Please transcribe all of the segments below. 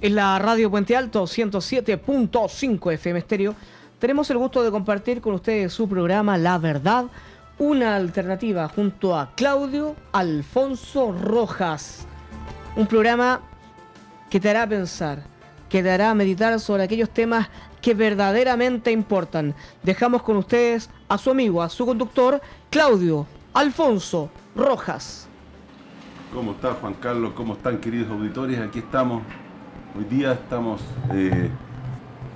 en la radio Puente Alto 107.5 FM Estéreo. Tenemos el gusto de compartir con ustedes su programa La Verdad, una alternativa junto a Claudio Alfonso Rojas. Un programa que te hará pensar, que te hará meditar sobre aquellos temas que verdaderamente importan. Dejamos con ustedes a su amigo, a su conductor, Claudio Alfonso Rojas. ¿Cómo está Juan Carlos? ¿Cómo están queridos auditores? Aquí estamos. Hoy día estamos eh,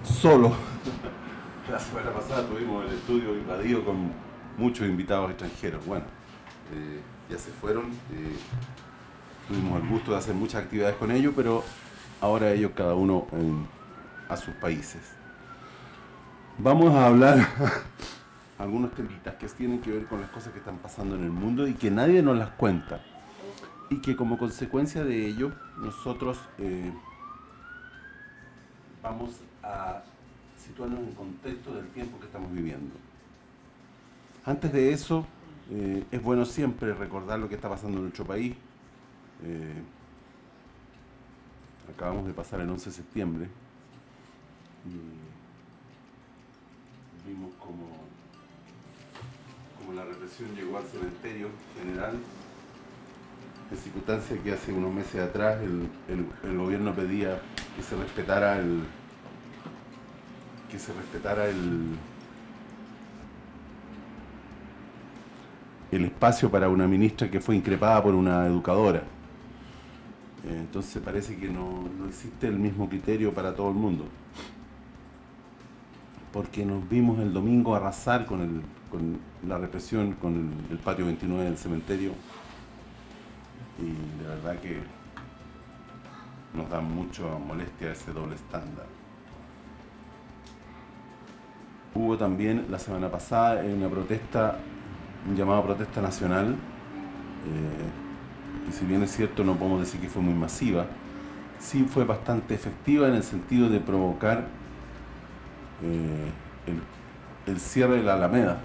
solos. La semana pasada tuvimos el estudio invadido con muchos invitados extranjeros. Bueno, eh, ya se fueron. Eh, tuvimos el gusto de hacer muchas actividades con ellos, pero ahora ellos cada uno a sus países. Vamos a hablar algunos temitas que tienen que ver con las cosas que están pasando en el mundo y que nadie nos las cuenta. Y que como consecuencia de ello, nosotros eh, vamos a situarnos en el contexto del tiempo que estamos viviendo. Antes de eso, eh, es bueno siempre recordar lo que está pasando en nuestro país. Eh, acabamos de pasar el 11 de septiembre. vimos como como la represión llegó al cementerio general, en circunstancia que hace unos meses atrás el, gobierno pedía que se respetara el que se respetara el el espacio para una ministra que fue increpada por una educadora. Entonces parece que no, no existe el mismo criterio para todo el mundo. Porque nos vimos el domingo arrasar con el con la represión, con el, patio 29 del cementerio. Y de verdad que nos da mucha molestia ese doble estándar. Hubo también la semana pasada una protesta, un llamado a protesta nacional, eh, y si bien es cierto no podemos decir que fue muy masiva, sí fue bastante efectiva en el sentido de provocar eh, el cierre de la Alameda,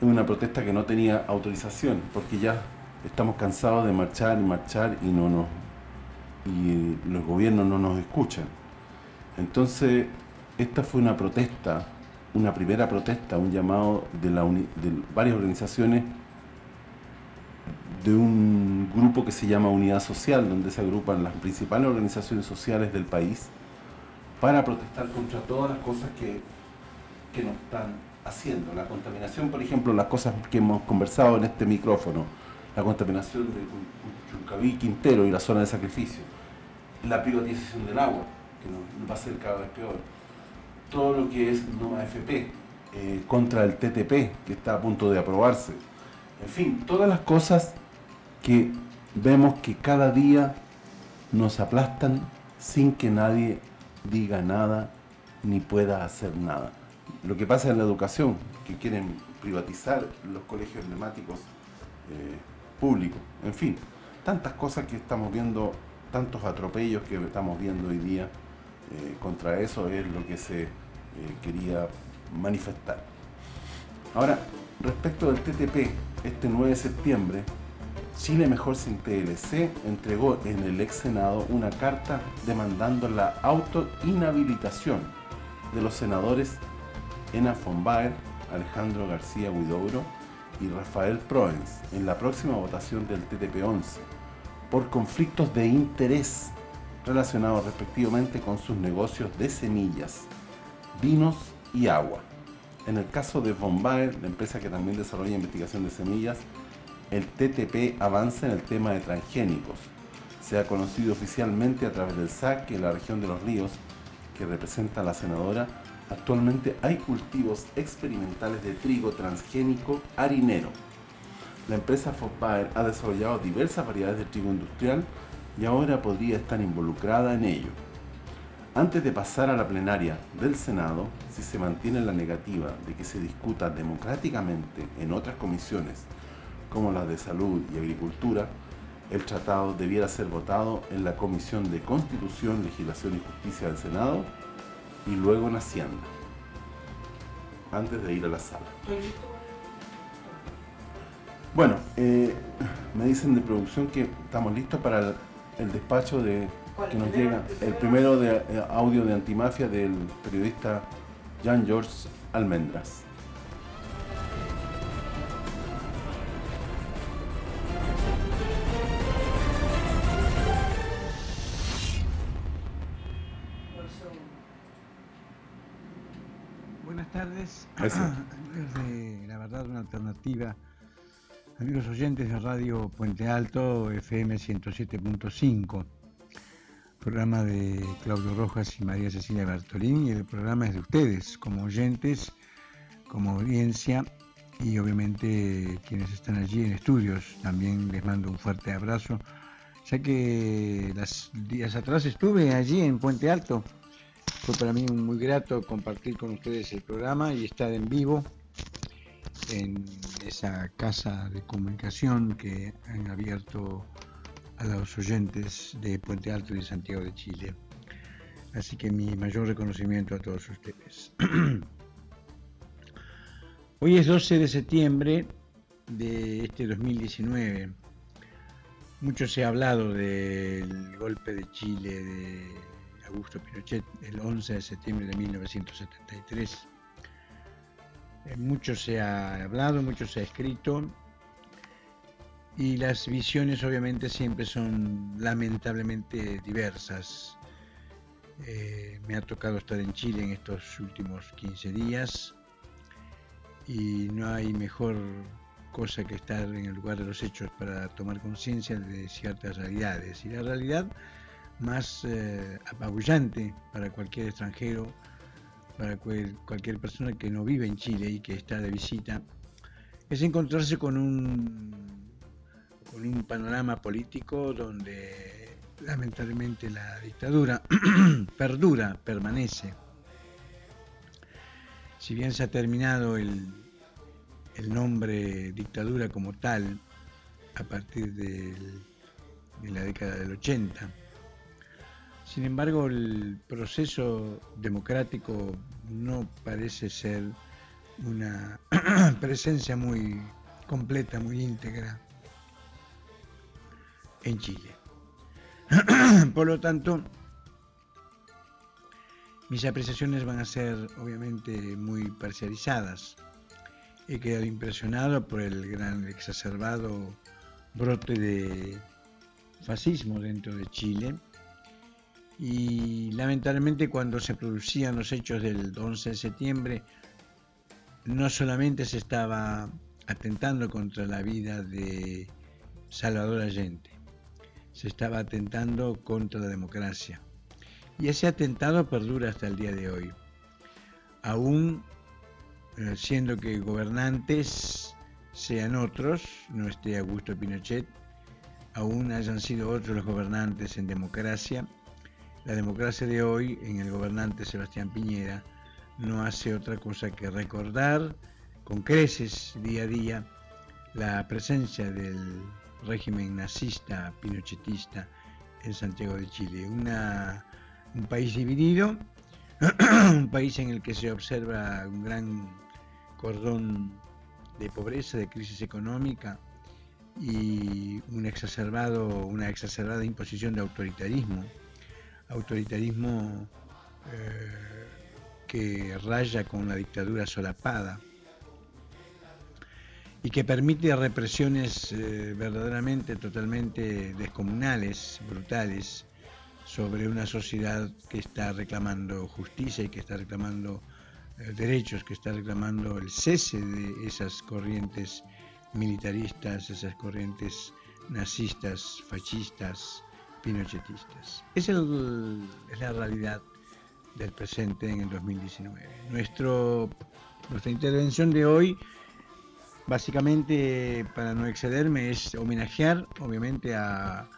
una protesta que no tenía autorización, porque ya estamos cansados de marchar y marchar y no nos y los gobiernos no nos escuchan. Entonces, esta fue una protesta, una primera protesta, un llamado de, la de varias organizaciones de un grupo que se llama Unidad Social, donde se agrupan las principales organizaciones sociales del país para protestar contra todas las cosas que, que nos están haciendo. La contaminación, por ejemplo, las cosas que hemos conversado en este micrófono, la contaminación de Chuncaví, Quintero y la zona de sacrificio, la privatización del agua, que nos va a ser cada vez peor, todo lo que es NOMA FP, eh, contra el TTP, que está a punto de aprobarse, en fin, todas las cosas que vemos que cada día nos aplastan sin que nadie diga nada ni pueda hacer nada. Lo que pasa en la educación, que quieren privatizar los colegios emblemáticos eh, en fin, tantas cosas que estamos viendo, tantos atropellos que estamos viendo hoy día, eh, contra eso es lo que se eh, quería manifestar. Ahora, respecto del TTP, este 9 de septiembre, Chile Mejor Sin TLC entregó en el ex Senado una carta demandando la auto-inhabilitación de los senadores Ena von Baer, Alejandro García Huidobro y Rafael Proens en la próxima votación del TTP-11 por conflictos de interés relacionados respectivamente con sus negocios de semillas, vinos y agua. En el caso de Baer, la empresa que también desarrolla investigación de semillas, el TTP avanza en el tema de transgénicos. Se ha conocido oficialmente a través del SAC que la región de los ríos, que representa la senadora, Actualmente hay cultivos experimentales de trigo transgénico harinero. La empresa Fosbaer ha desarrollado diversas variedades de trigo industrial y ahora podría estar involucrada en ello. Antes de pasar a la plenaria del Senado, si se mantiene la negativa de que se discuta democráticamente en otras comisiones, como las de Salud y Agricultura, el tratado debiera ser votado en la Comisión de Constitución, Legislación y Justicia del Senado y luego en Hacienda, antes de ir a la sala. Bueno, eh, me dicen de producción que estamos listos para el, despacho de que nos llega, el primero de eh, audio de Antimafia del periodista Jean George Almendras. Tardes. Desde La Verdad, una alternativa. Amigos oyentes de Radio Puente Alto, FM 107.5 programa de Claudio Rojas y María Cecilia Bertolini y el programa es de ustedes como oyentes, como audiencia y obviamente quienes están allí en estudios. También les mando un fuerte abrazo, ya que las días atrás estuve allí en Puente Alto. Fue para mí muy grato compartir con ustedes el programa y estar en vivo en esa casa de comunicación que han abierto a los oyentes de Puente Alto y de Santiago de Chile. Así que mi mayor reconocimiento a todos ustedes. Hoy es 12 de septiembre de este 2019. Mucho se ha hablado del golpe de Chile de Augusto Pinochet el 11 de septiembre de 1973. Eh, mucho se ha hablado, mucho se ha escrito y las visiones obviamente siempre son lamentablemente diversas. Eh, me ha tocado estar en Chile en estos últimos 15 días y no hay mejor cosa que estar en el lugar de los hechos para tomar conciencia de ciertas realidades. Y la realidad más eh, apabullante para cualquier extranjero, para cualquier persona que no vive en Chile y que está de visita, es encontrarse con un con un panorama político donde lamentablemente la dictadura perdura, permanece. Si bien se ha terminado el, el nombre dictadura como tal a partir de la década del 80, sin embargo el proceso democrático no parece ser una presencia muy completa, muy íntegra en Chile. Por lo tanto, mis apreciaciones van a ser obviamente muy parcializadas. He quedado impresionado por el gran exacerbado brote de fascismo dentro de Chile y lamentablemente cuando se producían los hechos del 11 de septiembre no solamente se estaba atentando contra la vida de Salvador Allende, se estaba atentando contra la democracia. Y ese atentado perdura hasta el día de hoy. Aún eh, siendo que gobernantes sean otros, no esté Augusto Pinochet, aún hayan sido otros los gobernantes en democracia, la democracia de hoy en el gobernante Sebastián Piñera no hace otra cosa que recordar con creces día a día la presencia del régimen nazista, pinochetista en Santiago de Chile. un país dividido, un país en el que se observa un gran cordón de pobreza, de crisis económica y un exacerbado, una exacerbada imposición de autoritarismo, autoritarismo eh, que raya con la dictadura solapada y que permite represiones eh, verdaderamente totalmente descomunales, brutales, sobre una sociedad que está reclamando justicia y que está reclamando eh, derechos, que está reclamando el cese de esas corrientes militaristas, esas corrientes nazistas, fascistas, pinochetistas. Es, es la realidad del presente en el 2019. Nuestro, nuestra intervención de hoy Básicamente, para no excederme, es homenajear, obviamente, a,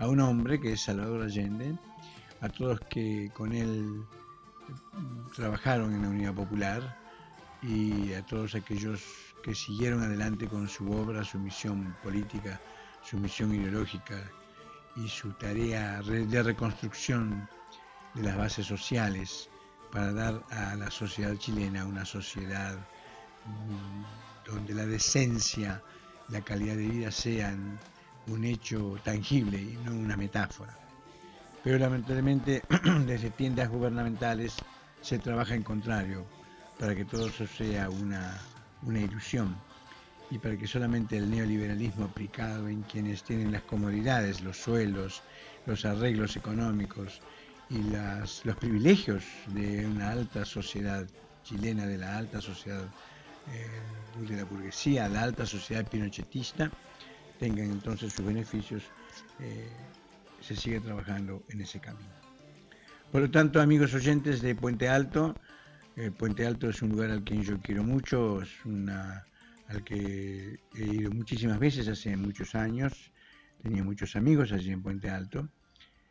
un hombre que es Salvador Allende, a todos que con él trabajaron en la Unidad Popular y a todos aquellos que siguieron adelante con su obra, su misión política, su misión ideológica y su tarea de reconstrucción de las bases sociales para dar a la sociedad chilena una sociedad donde la decencia, la calidad de vida sean un hecho tangible y no una metáfora. Pero lamentablemente desde tiendas gubernamentales se trabaja en contrario, para que todo eso sea una, una ilusión y para que solamente el neoliberalismo aplicado en quienes tienen las comodidades, los sueldos, los arreglos económicos y las, los privilegios de una alta sociedad chilena, de la alta sociedad eh, de la burguesía, la alta sociedad pinochetista, tengan entonces sus beneficios, eh, se sigue trabajando en ese camino. Por lo tanto, amigos oyentes de Puente Alto, eh, Puente Alto es un lugar al que yo quiero mucho, es una al que he ido muchísimas veces hace muchos años, tenía muchos amigos allí en Puente Alto,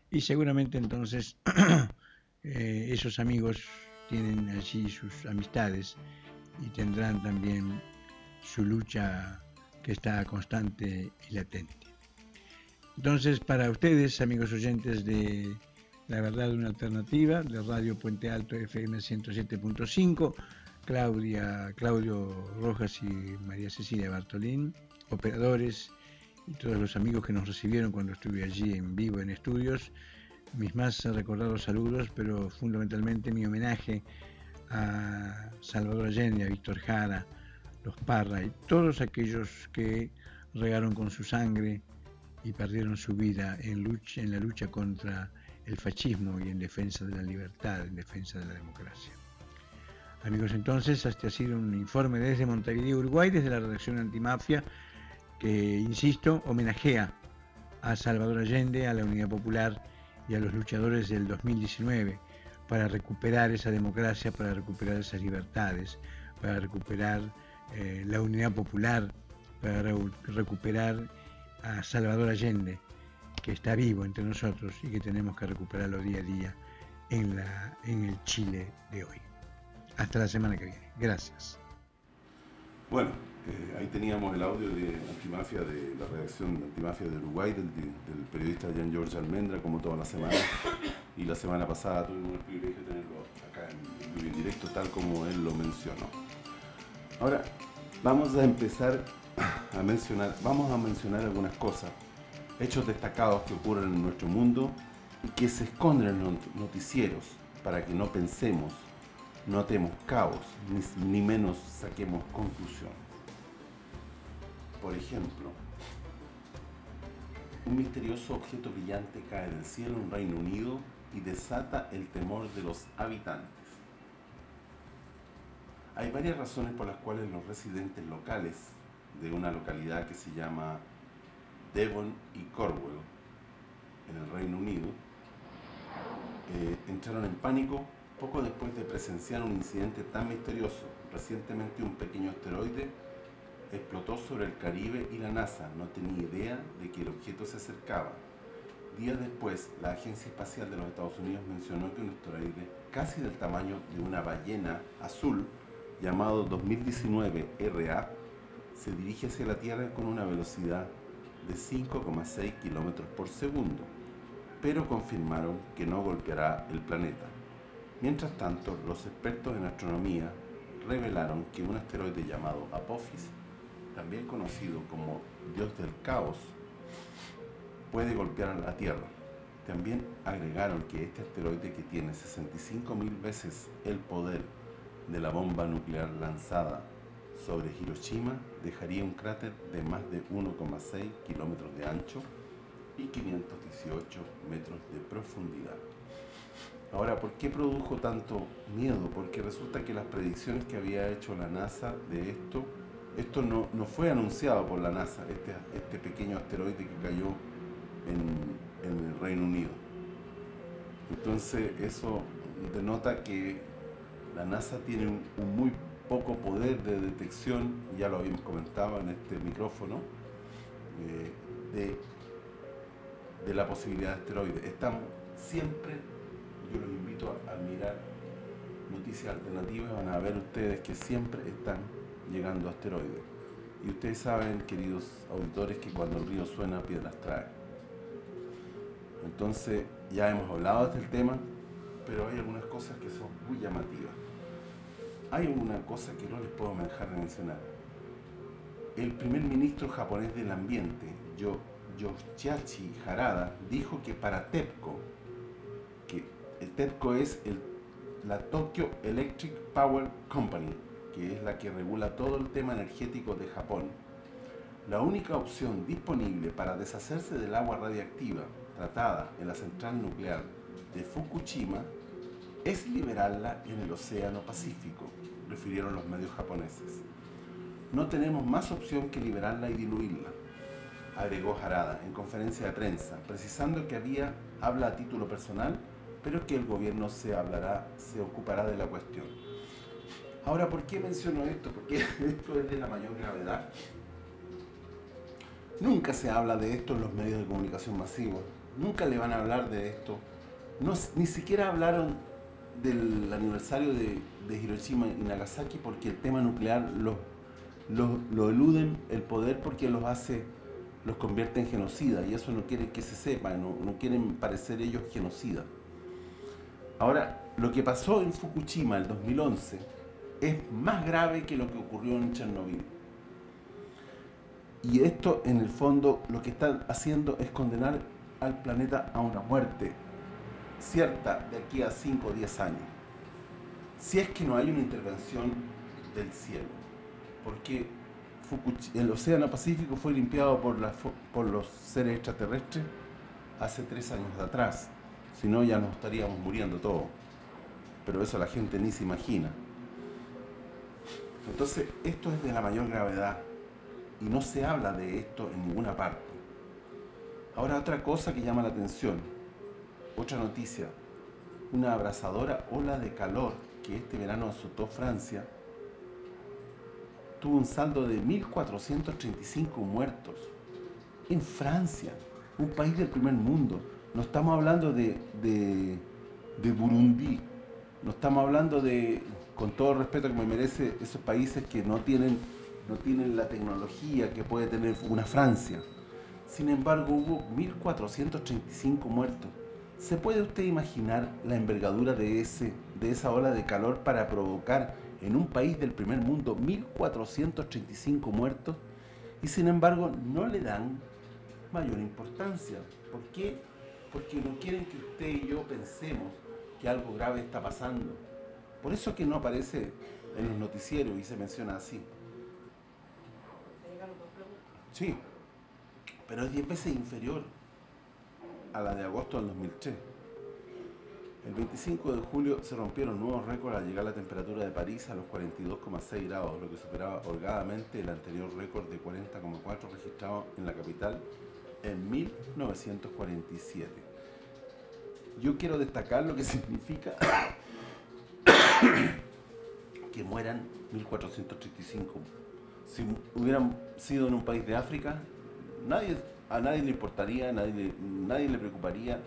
y seguramente entonces eh, esos amigos tienen allí sus amistades y tendrán también su lucha que está constante y latente. Entonces, para ustedes, amigos oyentes de La Verdad una Alternativa, de Radio Puente Alto FM 107.5, Claudia, Claudio Rojas y María Cecilia Bartolín, operadores y todos los amigos que nos recibieron cuando estuve allí en vivo en estudios. Mis más recordados saludos, pero fundamentalmente mi homenaje a Salvador Allende, a Víctor Jara, los Parra y todos aquellos que regaron con su sangre y perdieron su vida en, en la lucha contra el fascismo y en defensa de la libertad, en defensa de la democracia. Amigos, entonces, este ha sido un informe desde Montevideo, Uruguay, desde la redacción Antimafia, que, insisto, homenajea a Salvador Allende, a la Unidad Popular y a los luchadores del 2019 para recuperar esa democracia, para recuperar esas libertades, para recuperar eh, la unidad popular, para recuperar a Salvador Allende, que está vivo entre nosotros y que tenemos que recuperarlo día a día en, el Chile de hoy. Hasta la semana que viene. Gracias. Bueno, eh, ahí teníamos el audio de Antimafia, de la redacción de Antimafia de Uruguay, del, periodista Jean George Almendra, como toda la semana. Y la semana pasada tuvimos el privilegio de tenerlo acá en, en directo, tal como él lo mencionó. Ahora, vamos a empezar a mencionar, vamos a mencionar algunas cosas, hechos destacados que ocurren en nuestro mundo y que se esconden en los noticieros para que no pensemos notemos caos, ni, menos saquemos conclusión. Por ejemplo, un misterioso objeto brillante cae del cielo en Reino Unido y desata el temor de los habitantes. Hay varias razones por las cuales los residentes locales de una localidad que se llama Devon y Cornwall, en el Reino Unido, eh, entraron en pánico poco después de presenciar un incidente tan misterioso, recientemente un pequeño asteroide explotó sobre el Caribe y la NASA no tenía idea de que el objeto se acercaba. Días después, la Agencia Espacial de los Estados Unidos mencionó que un asteroide casi del tamaño de una ballena azul, llamado 2019 RA, se dirige hacia la Tierra con una velocidad de 5,6 km por segundo, pero confirmaron que no golpeará el planeta. Mientras tanto, los expertos en astronomía revelaron que un asteroide llamado Apophis, también conocido como Dios del Caos, puede golpear a la Tierra. También agregaron que este asteroide que tiene 65.000 veces el poder de la bomba nuclear lanzada sobre Hiroshima dejaría un cráter de más de 1,6 kilómetros de ancho y 518 metros de profundidad. Ahora, ¿por qué produjo tanto miedo? Porque resulta que las predicciones que había hecho la NASA de esto, esto no, fue anunciado por la NASA, este, este pequeño asteroide que cayó en, el Reino Unido. Entonces, eso denota que la NASA tiene un, muy poco poder de detección, ya lo habíamos comentado en este micrófono, eh, de, de la posibilidad de asteroides. Estamos siempre yo los invito a, mirar noticias alternativas, van a ver ustedes que siempre están llegando asteroides. Y ustedes saben, queridos auditores, que cuando el río suena, piedras trae. Entonces, ya hemos hablado del tema, pero hay algunas cosas que son muy llamativas. Hay una cosa que no les puedo dejar de mencionar. El primer ministro japonés del ambiente, Yoshihachi Harada, dijo que para TEPCO el TEPCO es la Tokyo Electric Power Company, que es la que regula todo el tema energético de Japón. La única opción disponible para deshacerse del agua radiactiva tratada en la central nuclear de Fukushima es liberarla en el Océano Pacífico, refirieron los medios japoneses. No tenemos más opción que liberarla y diluirla, agregó Harada en conferencia de prensa, precisando que había habla a título personal, pero que el gobierno se hablará, se ocupará de la cuestión. Ahora, ¿por qué menciono esto? Porque esto es de la mayor gravedad. Nunca se habla de esto en los medios de comunicación masivos. Nunca le van a hablar de esto. No, ni siquiera hablaron del aniversario de, Hiroshima y Nagasaki porque el tema nuclear lo, lo, eluden el poder porque los hace, los convierte en genocida y eso no quiere que se sepa, no, no quieren parecer ellos genocida. Ahora, lo que pasó en Fukushima el 2011 es más grave que lo que ocurrió en Chernobyl. Y esto, en el fondo, lo que están haciendo es condenar al planeta a una muerte cierta de aquí a 5 o 10 años. Si es que no hay una intervención del cielo. Porque el Océano Pacífico fue limpiado por, por los seres extraterrestres hace tres años atrás. Si no, ya nos estaríamos muriendo todos. Pero eso la gente ni se imagina. Entonces, esto es de la mayor gravedad. Y no se habla de esto en ninguna parte. Ahora, otra cosa que llama la atención otra noticia, una abrasadora ola de calor que este verano azotó Francia tuvo un saldo de 1.435 muertos. En Francia, un país del primer mundo. No estamos hablando de, Burundi, no estamos hablando de, con todo el respeto que me merece, esos países que no tienen, no tienen la tecnología que puede tener una Francia. Sin embargo, hubo 1.435 muertos. ¿Se puede usted imaginar la envergadura de, ese, de esa ola de calor para provocar en un país del primer mundo 1.435 muertos? Y sin embargo no le dan mayor importancia. ¿Por qué? Porque no quieren que usted y yo pensemos que algo grave está pasando. Por eso que no aparece en los noticieros y se menciona así. Sí, pero es 10 veces inferior a la de agosto del 2003. El 25 de julio se rompieron nuevos récords al llegar la temperatura de París a los 42,6 grados, lo que superaba holgadamente el anterior récord de 40,4 registrado en la capital en 1947. Yo quiero destacar lo que significa que mueran 1435. Si hubieran sido en un país de África, nadie a nadie le importaría, nadie le, nadie le preocuparía,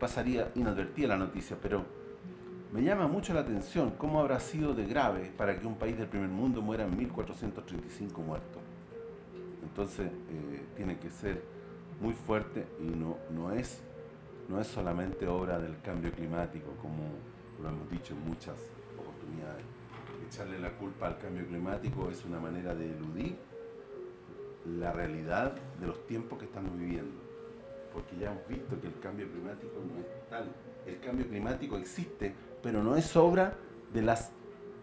pasaría inadvertida la noticia, pero me llama mucho la atención cómo habrá sido de grave para que un país del primer mundo muera en 1435 muertos. Entonces, eh, tiene que ser muy fuerte y no, no, es, no es solamente obra del cambio climático, como lo hemos dicho en muchas oportunidades. Echarle la culpa al cambio climático es una manera de eludir la realidad de los tiempos que estamos viviendo. Porque ya hemos visto que el cambio climático no es tal. El cambio climático existe, pero no es obra de las,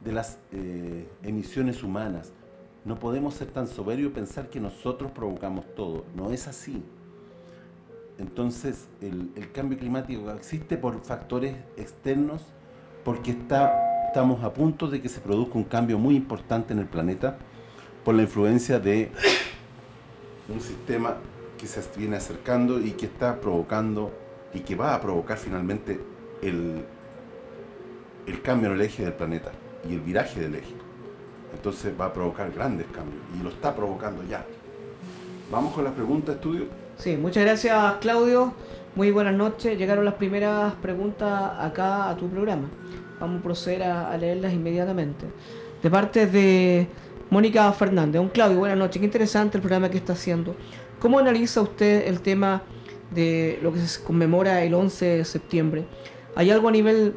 de las eh, emisiones humanas. No podemos ser tan soberbios y pensar que nosotros provocamos todo. No es así. Entonces, el, cambio climático existe por factores externos, porque está, estamos a punto de que se produzca un cambio muy importante en el planeta por la influencia de un sistema que se viene acercando y que está provocando y que va a provocar finalmente el, el cambio en el eje del planeta y el viraje del eje. Entonces va a provocar grandes cambios y lo está provocando ya. Vamos con las preguntas, estudio. Sí, muchas gracias Claudio. Muy buenas noches. Llegaron las primeras preguntas acá a tu programa. Vamos a proceder a leerlas inmediatamente. De parte de Mónica Fernández. Don Claudio, buenas noches. Qué interesante el programa que está haciendo. ¿Cómo analiza usted el tema de lo que se conmemora el 11 de septiembre? ¿Hay algo a nivel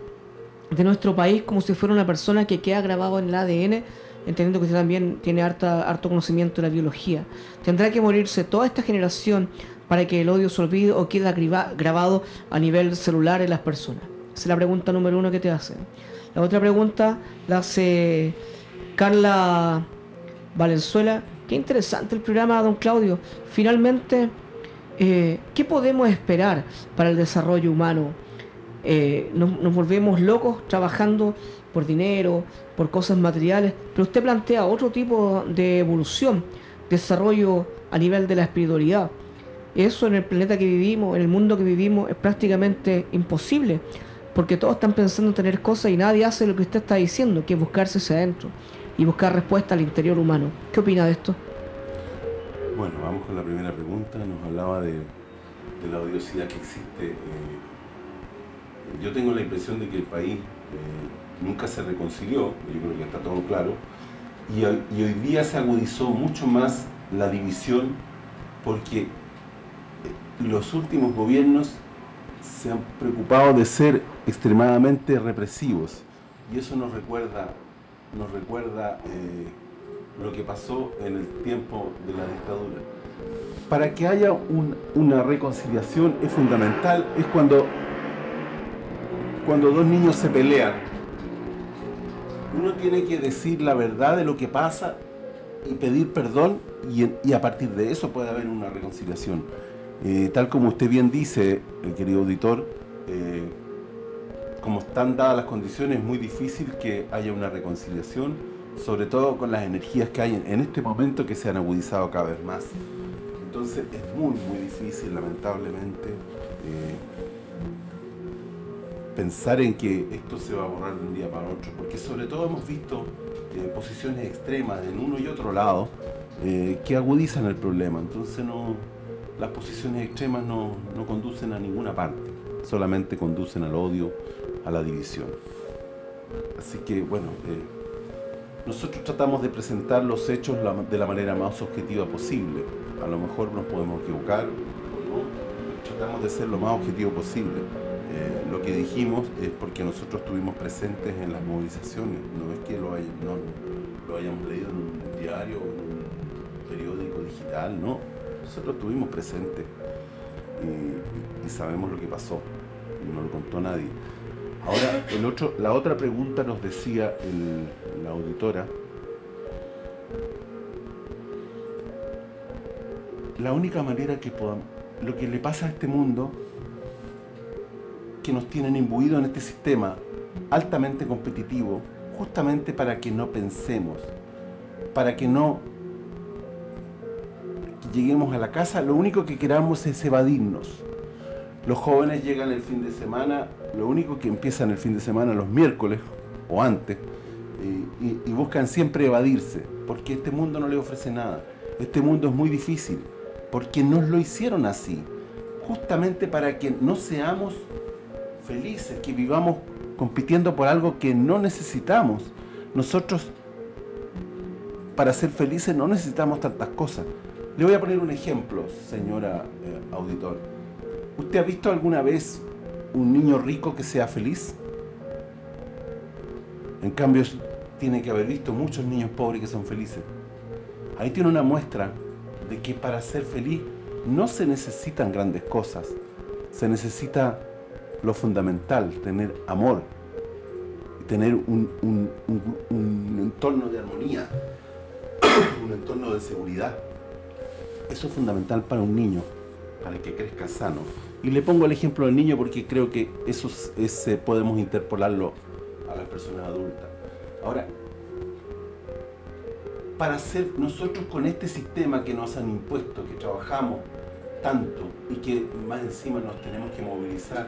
de nuestro país como si fuera una persona que queda grabado en el ADN, entendiendo que usted también tiene harta, harto conocimiento de la biología? ¿Tendrá que morirse toda esta generación para que el odio se olvide o quede grabado a nivel celular en las personas? Esa es la pregunta número uno que te hacen. La otra pregunta la hace Carla Valenzuela. Qué interesante el programa, don Claudio. Finalmente, eh, ¿qué podemos esperar para el desarrollo humano? Eh, nos, volvemos locos trabajando por dinero, por cosas materiales, pero usted plantea otro tipo de evolución, desarrollo a nivel de la espiritualidad. Eso en el planeta que vivimos, en el mundo que vivimos, es prácticamente imposible, porque todos están pensando en tener cosas y nadie hace lo que usted está diciendo, que es buscarse hacia adentro y buscar respuesta al interior humano. ¿Qué opina de esto? Bueno, vamos con la primera pregunta. Nos hablaba de, la odiosidad que existe. Eh, yo tengo la impresión de que el país eh, nunca se reconcilió, yo creo que está todo claro, y, hoy día se agudizó mucho más la división porque los últimos gobiernos se han preocupado de ser extremadamente represivos y eso nos recuerda nos recuerda eh, lo que pasó en el tiempo de la dictadura. Para que haya una reconciliación es fundamental, es cuando, cuando dos niños se pelean. Uno tiene que decir la verdad de lo que pasa y pedir perdón y, a partir de eso puede haber una reconciliación. Eh, tal como usted bien dice, eh, querido auditor, como están dadas las condiciones, es muy difícil que haya una reconciliación, sobre todo con las energías que hay en este momento que se han agudizado cada vez más. Entonces es muy, muy difícil, lamentablemente, eh, pensar en que esto se va a borrar de un día para otro, porque sobre todo hemos visto eh, posiciones extremas en uno y otro lado eh, que agudizan el problema. Entonces no, las posiciones extremas no, no conducen a ninguna parte, solamente conducen al odio, a la división. Así que, bueno, eh, nosotros tratamos de presentar los hechos de la manera más objetiva posible. A lo mejor nos podemos equivocar, tratamos de ser lo más objetivo posible. Eh, lo que dijimos es porque nosotros estuvimos presentes en las movilizaciones, no es que lo, lo hayamos leído en un diario en un periódico digital, no. Nosotros estuvimos presentes y, y sabemos lo que pasó, y no lo contó nadie. Ahora, el otro, la otra pregunta nos decía la auditora, la única manera que podamos, lo que le pasa a este mundo, que nos tienen imbuido en este sistema altamente competitivo, justamente para que no pensemos, para que no lleguemos a la casa, lo único que queramos es evadirnos. Los jóvenes llegan el fin de semana lo único que empiezan el fin de semana los miércoles o antes y, buscan siempre evadirse, porque este mundo no le ofrece nada. Este mundo es muy difícil, porque nos lo hicieron así, justamente para que no seamos felices, que vivamos compitiendo por algo que no necesitamos. Nosotros, para ser felices, no necesitamos tantas cosas. Le voy a poner un ejemplo, señora eh, auditor. ¿Usted ha visto alguna vez un niño rico que sea feliz. En cambio, tiene que haber visto muchos niños pobres que son felices. Ahí tiene una muestra de que para ser feliz no se necesitan grandes cosas. Se necesita lo fundamental, tener amor, tener un, un entorno de armonía, un entorno de seguridad. Eso es fundamental para un niño, para que crezca sano. Y le pongo el ejemplo del niño porque creo que eso es, eh, podemos interpolarlo a las personas adultas. Ahora, para hacer nosotros con este sistema que nos han impuesto, que trabajamos tanto y que más encima nos tenemos que movilizar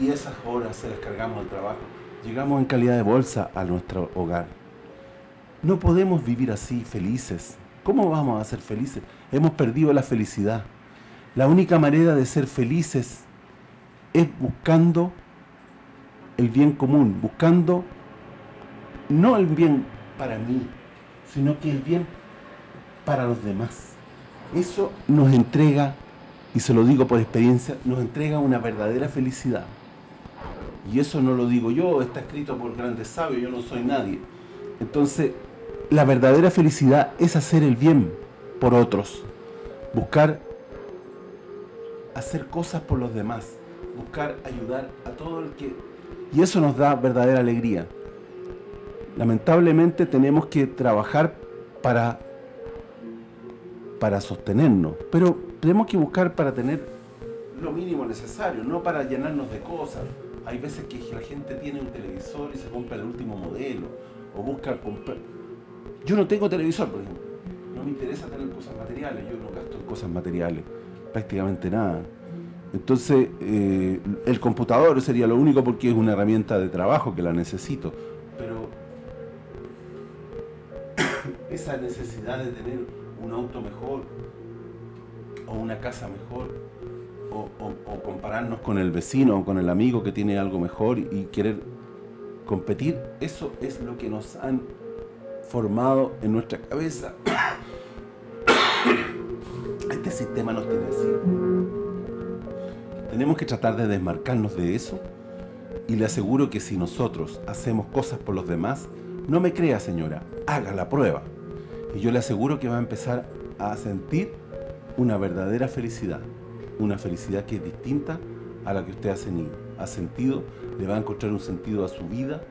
y esas horas se las cargamos al trabajo, llegamos en calidad de bolsa a nuestro hogar. No podemos vivir así felices. ¿Cómo vamos a ser felices? Hemos perdido la felicidad. La única manera de ser felices es buscando el bien común, buscando no el bien para mí, sino que el bien para los demás. Eso nos entrega, y se lo digo por experiencia, nos entrega una verdadera felicidad. Y eso no lo digo yo, está escrito por grandes sabios, yo no soy nadie. Entonces, la verdadera felicidad es hacer el bien por otros, buscar hacer cosas por los demás, buscar ayudar a todo el que... Y eso nos da verdadera alegría. Lamentablemente tenemos que trabajar para, para sostenernos, pero tenemos que buscar para tener lo mínimo necesario, no para llenarnos de cosas. Hay veces que la gente tiene un televisor y se compra el último modelo, o busca comprar... Yo no tengo televisor, por ejemplo. No me interesa tener cosas materiales, yo no gasto en cosas materiales, prácticamente nada. Entonces, eh, el computador sería lo único porque es una herramienta de trabajo que la necesito. Pero esa necesidad de tener un auto mejor o una casa mejor o, compararnos con el vecino o con el amigo que tiene algo mejor y querer competir, eso es lo que nos han formado en nuestra cabeza. Este sistema nos tiene así. Tenemos que tratar de desmarcarnos de eso y le aseguro que si nosotros hacemos cosas por los demás, no me crea señora, haga la prueba. Y yo le aseguro que va a empezar a sentir una verdadera felicidad, una felicidad que es distinta a la que usted ha, ha sentido, le va a encontrar un sentido a su vida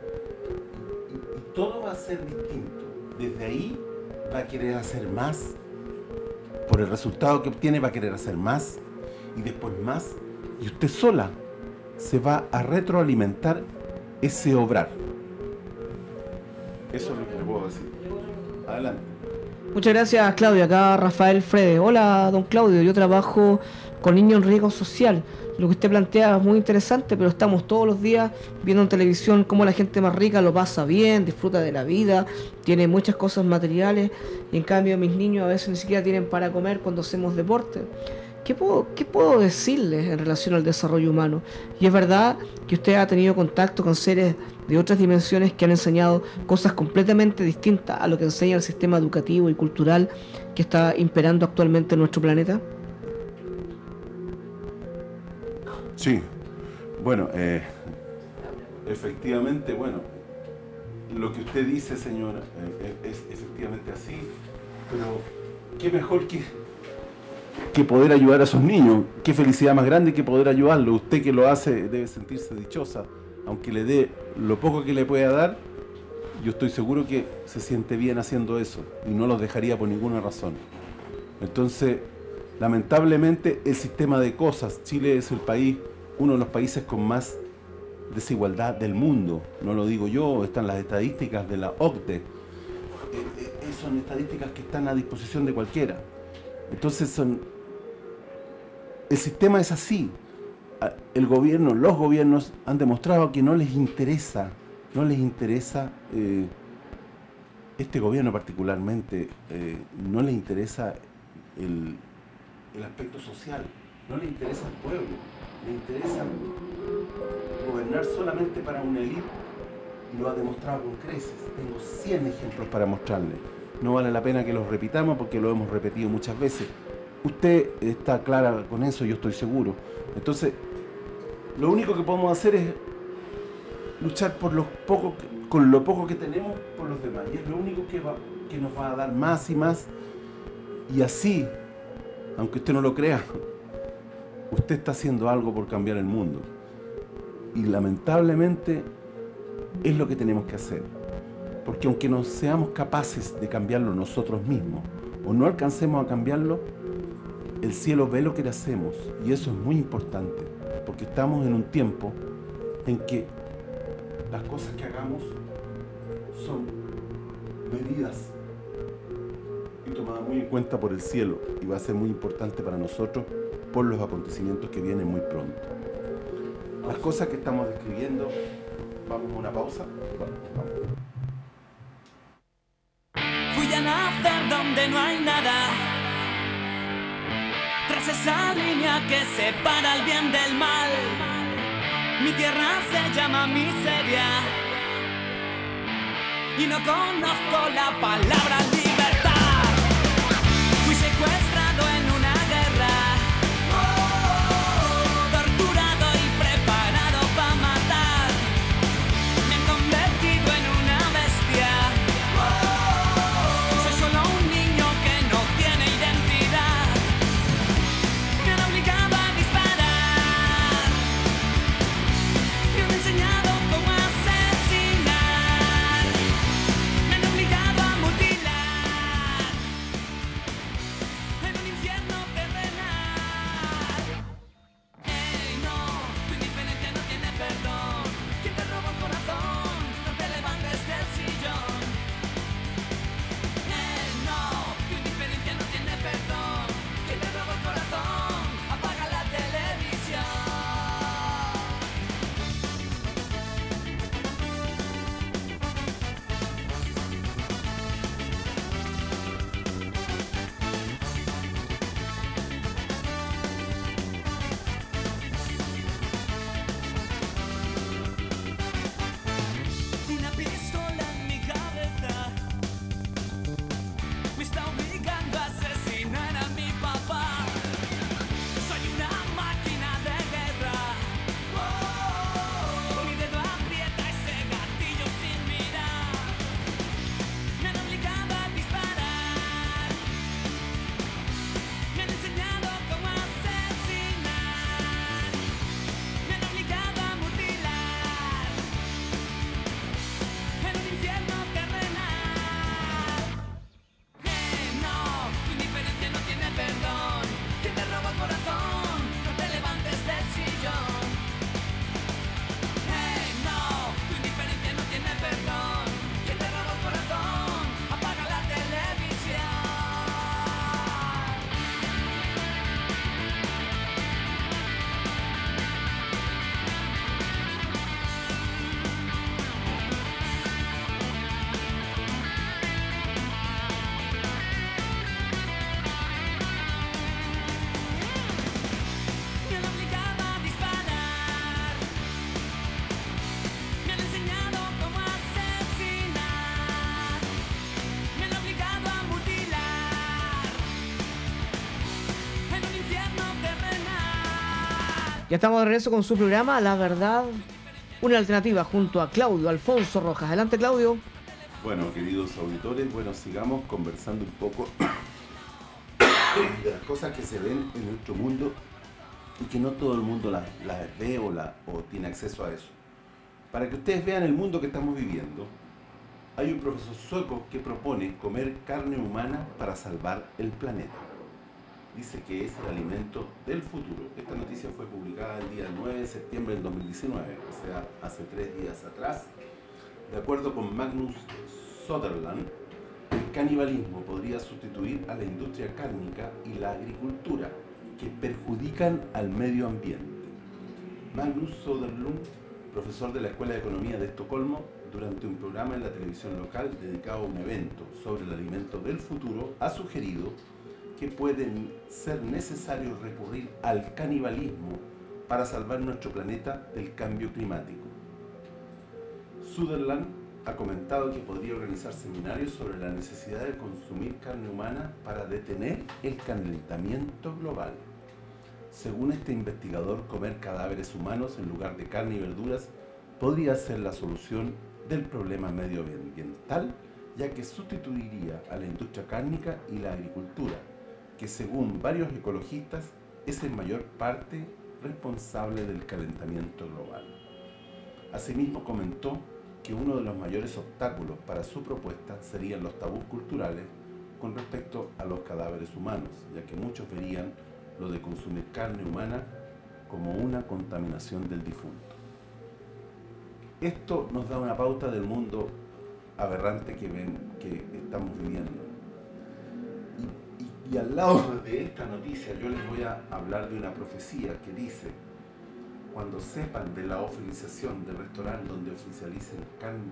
y todo va a ser distinto. Desde ahí va a querer hacer más, por el resultado que obtiene va a querer hacer más y después más y usted sola se va a retroalimentar ese obrar. Eso es lo que le puedo decir. Adelante. Muchas gracias, Claudio. Acá Rafael Frede. Hola, don Claudio. Yo trabajo con niños en riesgo social. Lo que usted plantea es muy interesante, pero estamos todos los días viendo en televisión cómo la gente más rica lo pasa bien, disfruta de la vida, tiene muchas cosas materiales, y en cambio mis niños a veces ni siquiera tienen para comer cuando hacemos deporte. ¿Qué puedo, ¿qué puedo decirles en relación al desarrollo humano? Y es verdad que usted ha tenido contacto con seres de otras dimensiones que han enseñado cosas completamente distintas a lo que enseña el sistema educativo y cultural que está imperando actualmente en nuestro planeta. Sí, bueno, eh, efectivamente, bueno, lo que usted dice, señora, eh, es efectivamente así, pero qué mejor que que poder ayudar a esos niños. Qué felicidad más grande que poder ayudarlo. Usted que lo hace debe sentirse dichosa. Aunque le dé lo poco que le pueda dar, yo estoy seguro que se siente bien haciendo eso y no los dejaría por ninguna razón. Entonces, lamentablemente, el sistema de cosas, Chile es el país, uno de los países con más desigualdad del mundo. No lo digo yo, están las estadísticas de la OCDE. Eh, eh, son estadísticas que están a disposición de cualquiera. Entonces son el sistema es así. Ah, el gobierno, los gobiernos han demostrado que no les interesa, no les interesa, eh, este gobierno particularmente, no le interesa el, aspecto social, no le interesa el pueblo, le interesa gobernar solamente para una élite y lo ha demostrado con creces. Tengo 100 ejemplos para mostrarle. No vale la pena que los repitamos porque lo hemos repetido muchas veces. Usted está clara con eso, yo estoy seguro. Entonces, lo único que podemos hacer es luchar por los pocos, con lo poco que tenemos por los demás. Y es lo único que, va, que nos va a dar más y más. Y así, aunque usted no lo crea, usted está haciendo algo por cambiar el mundo. Y lamentablemente es lo que tenemos que hacer. Porque aunque no seamos capaces de cambiarlo nosotros mismos, o no alcancemos a cambiarlo, el cielo ve lo que le hacemos y eso es muy importante, porque estamos en un tiempo en que las cosas que hagamos son medidas y tomadas muy en cuenta por el cielo y va a ser muy importante para nosotros por los acontecimientos que vienen muy pronto. Las cosas que estamos describiendo, vamos a una pausa. Fui a nacer donde no hay nada tras esa línea que separa el bien del mal. Mi tierra se llama miseria y no conozco la palabra libertad. Ya estamos de regreso con su programa La Verdad, una alternativa junto a Claudio Alfonso Rojas. Adelante, Claudio. Bueno, queridos auditores, bueno, sigamos conversando un poco de las cosas que se ven en nuestro mundo y que no todo el mundo las, ve o, la, o tiene acceso a eso. Para que ustedes vean el mundo que estamos viviendo, hay un profesor sueco que propone comer carne humana para salvar el planeta. Dice que es el alimento del futuro. Esta noticia fue publicada el día 9 de septiembre del 2019, o sea, hace tres días atrás. De acuerdo con Magnus Sutherland, el canibalismo podría sustituir a la industria cárnica y la agricultura, que perjudican al medio ambiente. Magnus Söderlund, profesor de la Escuela de Economía de Estocolmo, durante un programa en la televisión local dedicado a un evento sobre el alimento del futuro, ha sugerido que puede ser necesario recurrir al canibalismo para salvar nuestro planeta del cambio climático. Sutherland ha comentado que podría organizar seminarios sobre la necesidad de consumir carne humana para detener el calentamiento global. Según este investigador, comer cadáveres humanos en lugar de carne y verduras podría ser la solución del problema medioambiental, ya que sustituiría a la industria cárnica y la agricultura, que según varios ecologistas es en mayor parte responsable del calentamiento global. Asimismo comentó que uno de los mayores obstáculos para su propuesta serían los tabús culturales con respecto a los cadáveres humanos, ya que muchos verían lo de consumir carne humana como una contaminación del difunto. Esto nos da una pauta del mundo aberrante que, ven, que estamos viviendo. Y, al lado de esta noticia yo les voy a hablar de una profecía que dice, cuando sepan de la oficialización del restaurante donde oficialicen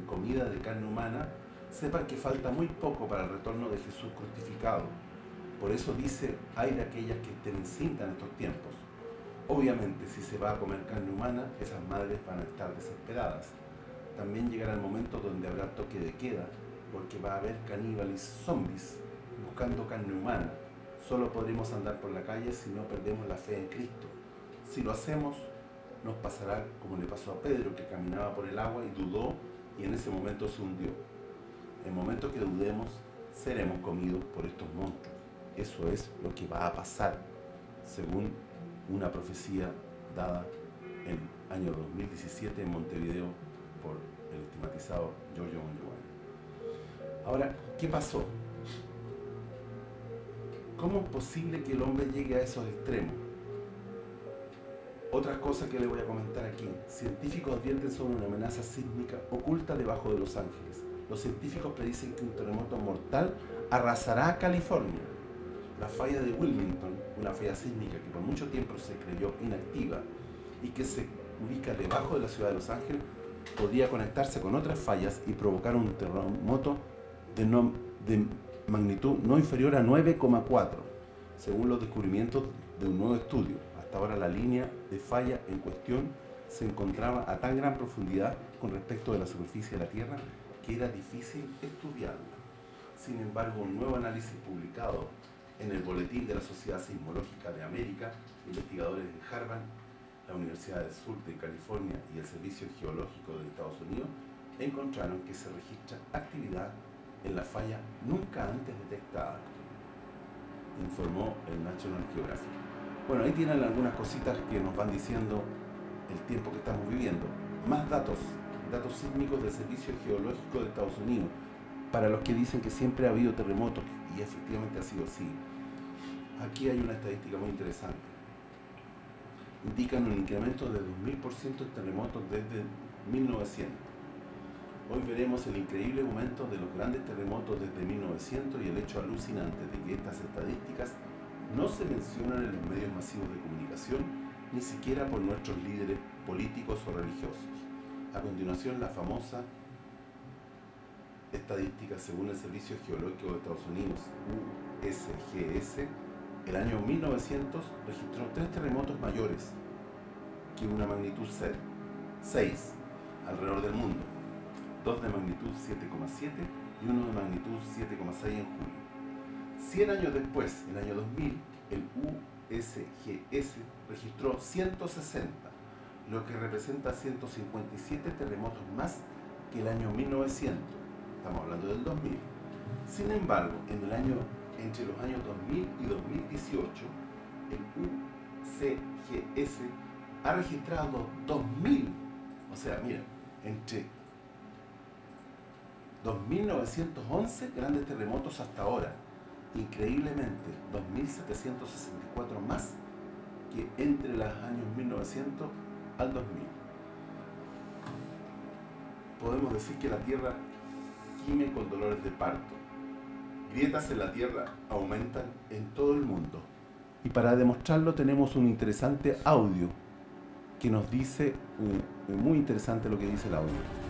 comida de carne humana, sepan que falta muy poco para el retorno de Jesús crucificado por eso dice, hay de aquellas que estén cinta en estos tiempos. Obviamente, si se va a comer carne humana, esas madres van a estar desesperadas. También llegará el momento donde habrá toque de queda, porque va a haber caníbales zombies buscando carne humana. Solo podremos andar por la calle si no perdemos la fe en Cristo. Si lo hacemos, nos pasará como le pasó a Pedro, que caminaba por el agua y dudó y en ese momento se hundió. En el momento que dudemos, seremos comidos por estos monstruos. Eso es lo que va a pasar, según una profecía dada en el año 2017 en Montevideo por el estigmatizado Giorgio Giovanni. Ahora, ¿qué pasó? ¿Cómo es posible que el hombre llegue a esos extremos? Otra cosa que le voy a comentar aquí. Científicos advierten sobre una amenaza sísmica oculta debajo de Los Ángeles. Los científicos predicen que un terremoto mortal arrasará California. La falla de Wilmington, una falla sísmica que por mucho tiempo se creyó inactiva y que se ubica debajo de la ciudad de Los Ángeles, podría conectarse con otras fallas y provocar un terremoto de, de magnitud no inferior a 9,4, según los descubrimientos de un nuevo estudio. Hasta ahora la línea de falla en cuestión se encontraba a tan gran profundidad con respecto de la superficie de la Tierra que era difícil estudiarla. Sin embargo, un nuevo análisis publicado en el Boletín de la Sociedad Sismológica de América, investigadores de Harvard, la Universidad del Sur de California y el Servicio Geológico de Estados Unidos encontraron que se registra actividad en la falla nunca antes detectada, informó el National Geographic. Bueno, ahí tienen algunas cositas que nos van diciendo el tiempo que estamos viviendo. Más datos, datos sísmicos del Servicio Geológico de Estados Unidos, para los que dicen que siempre ha habido terremotos, y efectivamente ha sido así aquí hay una estadística muy interesante. Indican un incremento de 2.000% en terremotos desde 1900. Hoy veremos el increíble aumento de los grandes terremotos desde 1900 y el hecho alucinante de que estas estadísticas no se mencionan en los medios masivos de comunicación, ni siquiera por nuestros líderes políticos o religiosos. A continuación, la famosa estadística según el Servicio Geológico de Estados Unidos, USGS, el año 1900 registró tres terremotos mayores que una magnitud 6 alrededor del mundo, dos de magnitud 7,7 y uno de magnitud 7,6 en julio. 100 años después, en el año 2000, el USGS registró 160, lo que representa 157 terremotos más que el año 1900. Estamos hablando del 2000. Sin embargo, en el entre los años 2000 y 2018, el UCGS ha registrado 2000, o sea, mira, entre 2.911 grandes terremotos hasta ahora. Increíblemente, 2.764 más que entre los años 1900 al 2000. Podemos decir que la Tierra gime con dolores de parto. Grietas en la Tierra aumentan en todo el mundo. Y para demostrarlo tenemos un interesante audio que nos dice, muy interesante lo que dice el audio.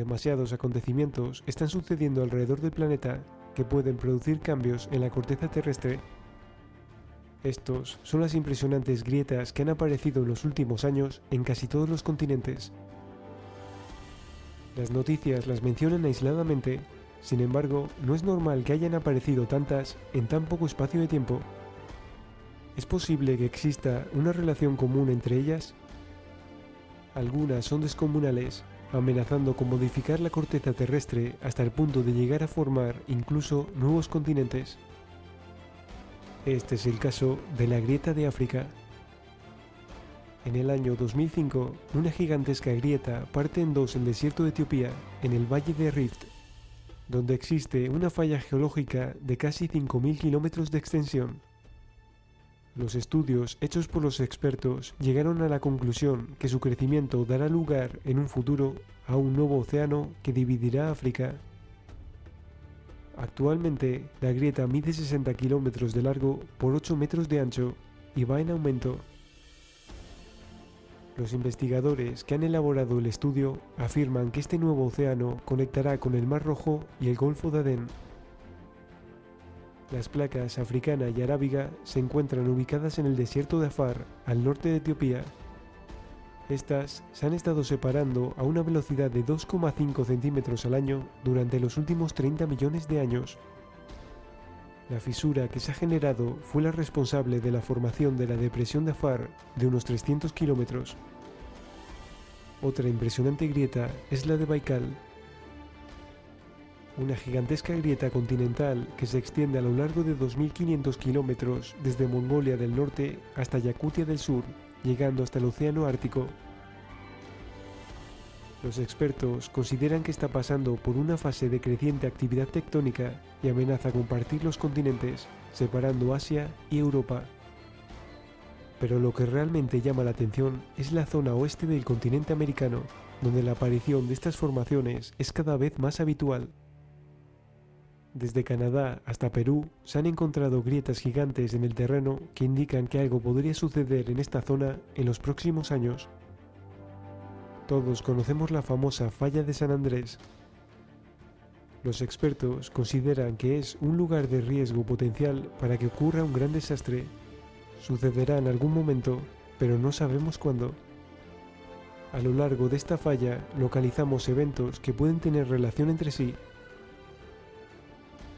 Demasiados acontecimientos están sucediendo alrededor del planeta que pueden producir cambios en la corteza terrestre. Estos son las impresionantes grietas que han aparecido en los últimos años en casi todos los continentes. Las noticias las mencionan aisladamente, sin embargo, no es normal que hayan aparecido tantas en tan poco espacio de tiempo. ¿Es posible que exista una relación común entre ellas? Algunas son descomunales amenazando con modificar la corteza terrestre hasta el punto de llegar a formar incluso nuevos continentes. Este es el caso de la grieta de África. En el año 2005, una gigantesca grieta parte en dos el desierto de Etiopía, en el valle de Rift, donde existe una falla geológica de casi 5.000 kilómetros de extensión. Los estudios hechos por los expertos llegaron a la conclusión que su crecimiento dará lugar en un futuro a un nuevo océano que dividirá África. Actualmente, la grieta mide 60 kilómetros de largo por 8 metros de ancho y va en aumento. Los investigadores que han elaborado el estudio afirman que este nuevo océano conectará con el Mar Rojo y el Golfo de Adén. Las placas africana y arábiga se encuentran ubicadas en el desierto de Afar, al norte de Etiopía. Estas se han estado separando a una velocidad de 2,5 centímetros al año durante los últimos 30 millones de años. La fisura que se ha generado fue la responsable de la formación de la depresión de Afar de unos 300 kilómetros. Otra impresionante grieta es la de Baikal, una gigantesca grieta continental que se extiende a lo largo de 2.500 kilómetros desde Mongolia del norte hasta Yakutia del sur, llegando hasta el Océano Ártico. Los expertos consideran que está pasando por una fase de creciente actividad tectónica y amenaza con partir los continentes, separando Asia y Europa. Pero lo que realmente llama la atención es la zona oeste del continente americano, donde la aparición de estas formaciones es cada vez más habitual. Desde Canadá hasta Perú se han encontrado grietas gigantes en el terreno que indican que algo podría suceder en esta zona en los próximos años. Todos conocemos la famosa falla de San Andrés. Los expertos consideran que es un lugar de riesgo potencial para que ocurra un gran desastre. Sucederá en algún momento, pero no sabemos cuándo. A lo largo de esta falla localizamos eventos que pueden tener relación entre sí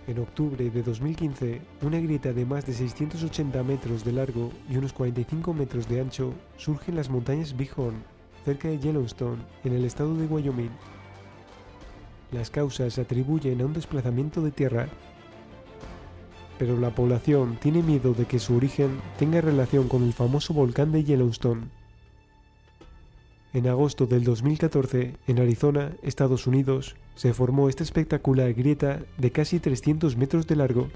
en octubre de 2015, una grieta de más de 680 metros de largo y unos 45 metros de ancho surge en las montañas Bighorn, cerca de Yellowstone, en el estado de Wyoming. Las causas se atribuyen a un desplazamiento de tierra, pero la población tiene miedo de que su origen tenga relación con el famoso volcán de Yellowstone. En agosto del 2014, en Arizona, Estados Unidos, se formó esta espectacular grieta de casi 300 metros de largo.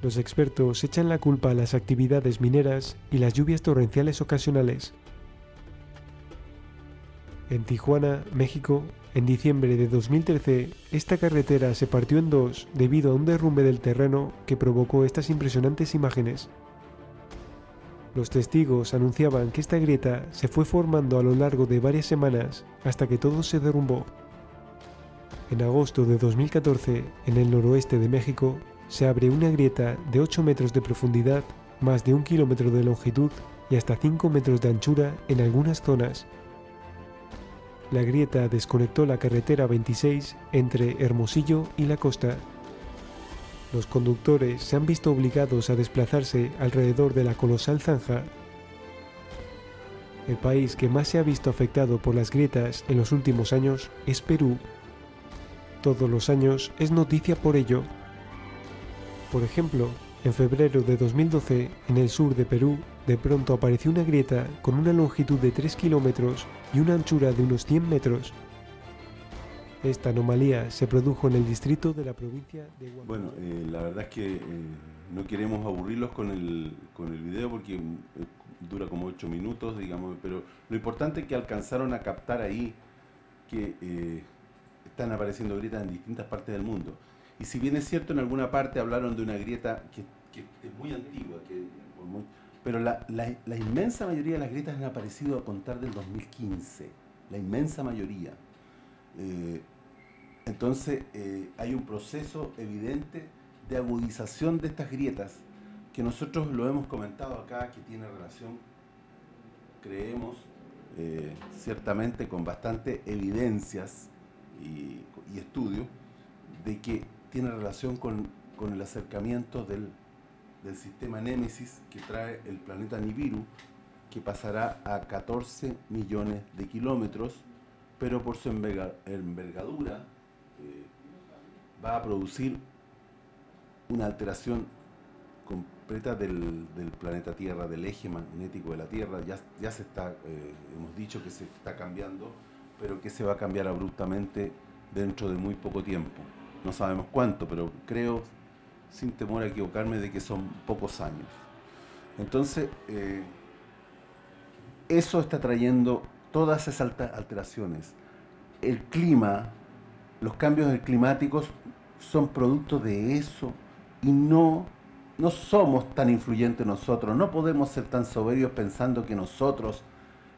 Los expertos echan la culpa a las actividades mineras y las lluvias torrenciales ocasionales. En Tijuana, México, en diciembre de 2013, esta carretera se partió en dos debido a un derrumbe del terreno que provocó estas impresionantes imágenes. Los testigos anunciaban que esta grieta se fue formando a lo largo de varias semanas hasta que todo se derrumbó. En agosto de 2014, en el noroeste de México, se abre una grieta de 8 metros de profundidad, más de un kilómetro de longitud y hasta 5 metros de anchura en algunas zonas. La grieta desconectó la carretera 26 entre Hermosillo y la costa. Los conductores se han visto obligados a desplazarse alrededor de la colosal zanja. El país que más se ha visto afectado por las grietas en los últimos años es Perú. Todos los años es noticia por ello. Por ejemplo, en febrero de 2012, en el sur de Perú, de pronto apareció una grieta con una longitud de 3 kilómetros y una anchura de unos 100 metros. Esta anomalía se produjo en el distrito de la provincia de Guanajuato. Bueno, eh, la verdad es que eh, no queremos aburrirlos con el, con el video porque eh, dura como 8 minutos, digamos, pero lo importante es que alcanzaron a captar ahí que están apareciendo grietas en distintas partes del mundo. Y si bien es cierto, en alguna parte hablaron de una grieta que, es muy antigua, que, pero la, la- inmensa mayoría de las grietas han aparecido a contar del 2015, la inmensa mayoría. Entonces eh, hay un proceso evidente de agudización de estas grietas que nosotros lo hemos comentado acá, que tiene relación, creemos, eh, ciertamente con bastante evidencias y, estudios, de que tiene relación con, el acercamiento del, sistema Némesis que trae el planeta Nibiru, que pasará a 14 millones de kilómetros, pero por su enverga- envergadura va a producir una alteración completa del, planeta Tierra, del eje magnético de la Tierra. Ya, ya se está, eh, hemos dicho que se está cambiando, pero que se va a cambiar abruptamente dentro de muy poco tiempo. No sabemos cuánto, pero creo, sin temor a equivocarme, de que son pocos años. Entonces, eh, eso está trayendo todas esas alteraciones. El clima, los cambios climáticos son producto de eso y no, no somos tan influyentes nosotros, no podemos ser tan soberbios pensando que nosotros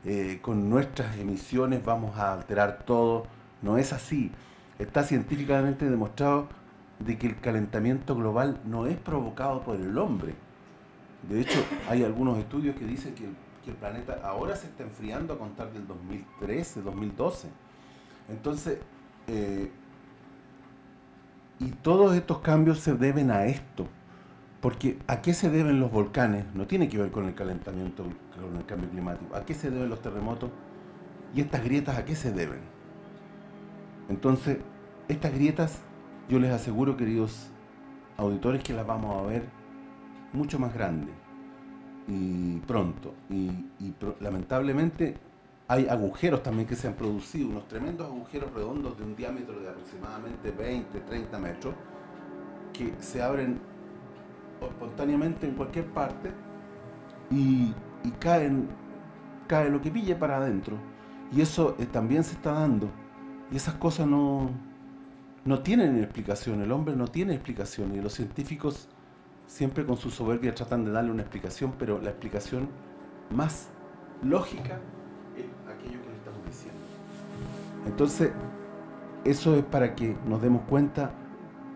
eh, con nuestras emisiones vamos a alterar todo, no es así. Está científicamente demostrado de que el calentamiento global no es provocado por el hombre. De hecho, hay algunos estudios que dicen que el, que el planeta ahora se está enfriando a contar del 2013, 2012. Entonces, eh, y todos estos cambios se deben a esto. Porque ¿a qué se deben los volcanes? No tiene que ver con el calentamiento, con el cambio climático. ¿A qué se deben los terremotos? ¿Y estas grietas a qué se deben? Entonces, estas grietas, yo les aseguro, queridos auditores, que las vamos a ver mucho más grandes y pronto. Y, lamentablemente hay agujeros también que se han producido, unos tremendos agujeros redondos de un diámetro de aproximadamente 20, 30 metros, que se abren espontáneamente en cualquier parte y, y caen, cae lo que pille para adentro. Y eso eh, también se está dando. Y esas cosas no, no tienen explicación, el hombre no tiene explicación y los científicos siempre con su soberbia tratan de darle una explicación, pero la explicación más lógica Entonces, eso es para que nos demos cuenta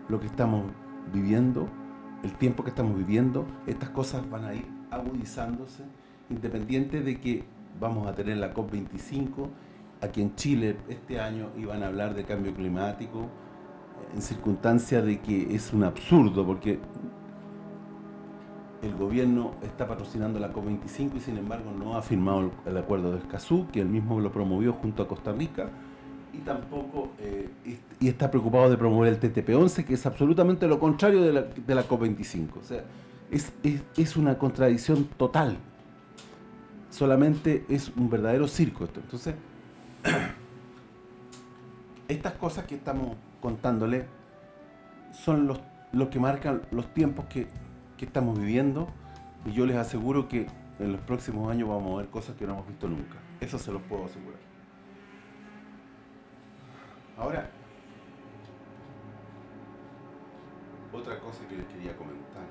lo que estamos viviendo, el tiempo que estamos viviendo, estas cosas van a ir agudizándose, independiente de que vamos a tener la COP25, aquí en Chile este año iban a hablar de cambio climático, en circunstancia de que es un absurdo, porque el gobierno está patrocinando la COP25 y sin embargo no ha firmado el, acuerdo de Escazú, que él mismo lo promovió junto a Costa Rica, y tampoco eh, y está preocupado de promover el TTP-11, que es absolutamente lo contrario de la, de la COP25. O sea, es, es, es una contradicción total. Solamente es un verdadero circo esto. Entonces, estas cosas que estamos contándole son los, los que marcan los tiempos que, que estamos viviendo y yo les aseguro que en los próximos años vamos a ver cosas que no hemos visto nunca. Eso se los puedo asegurar. Ahora, otra cosa que les quería comentar.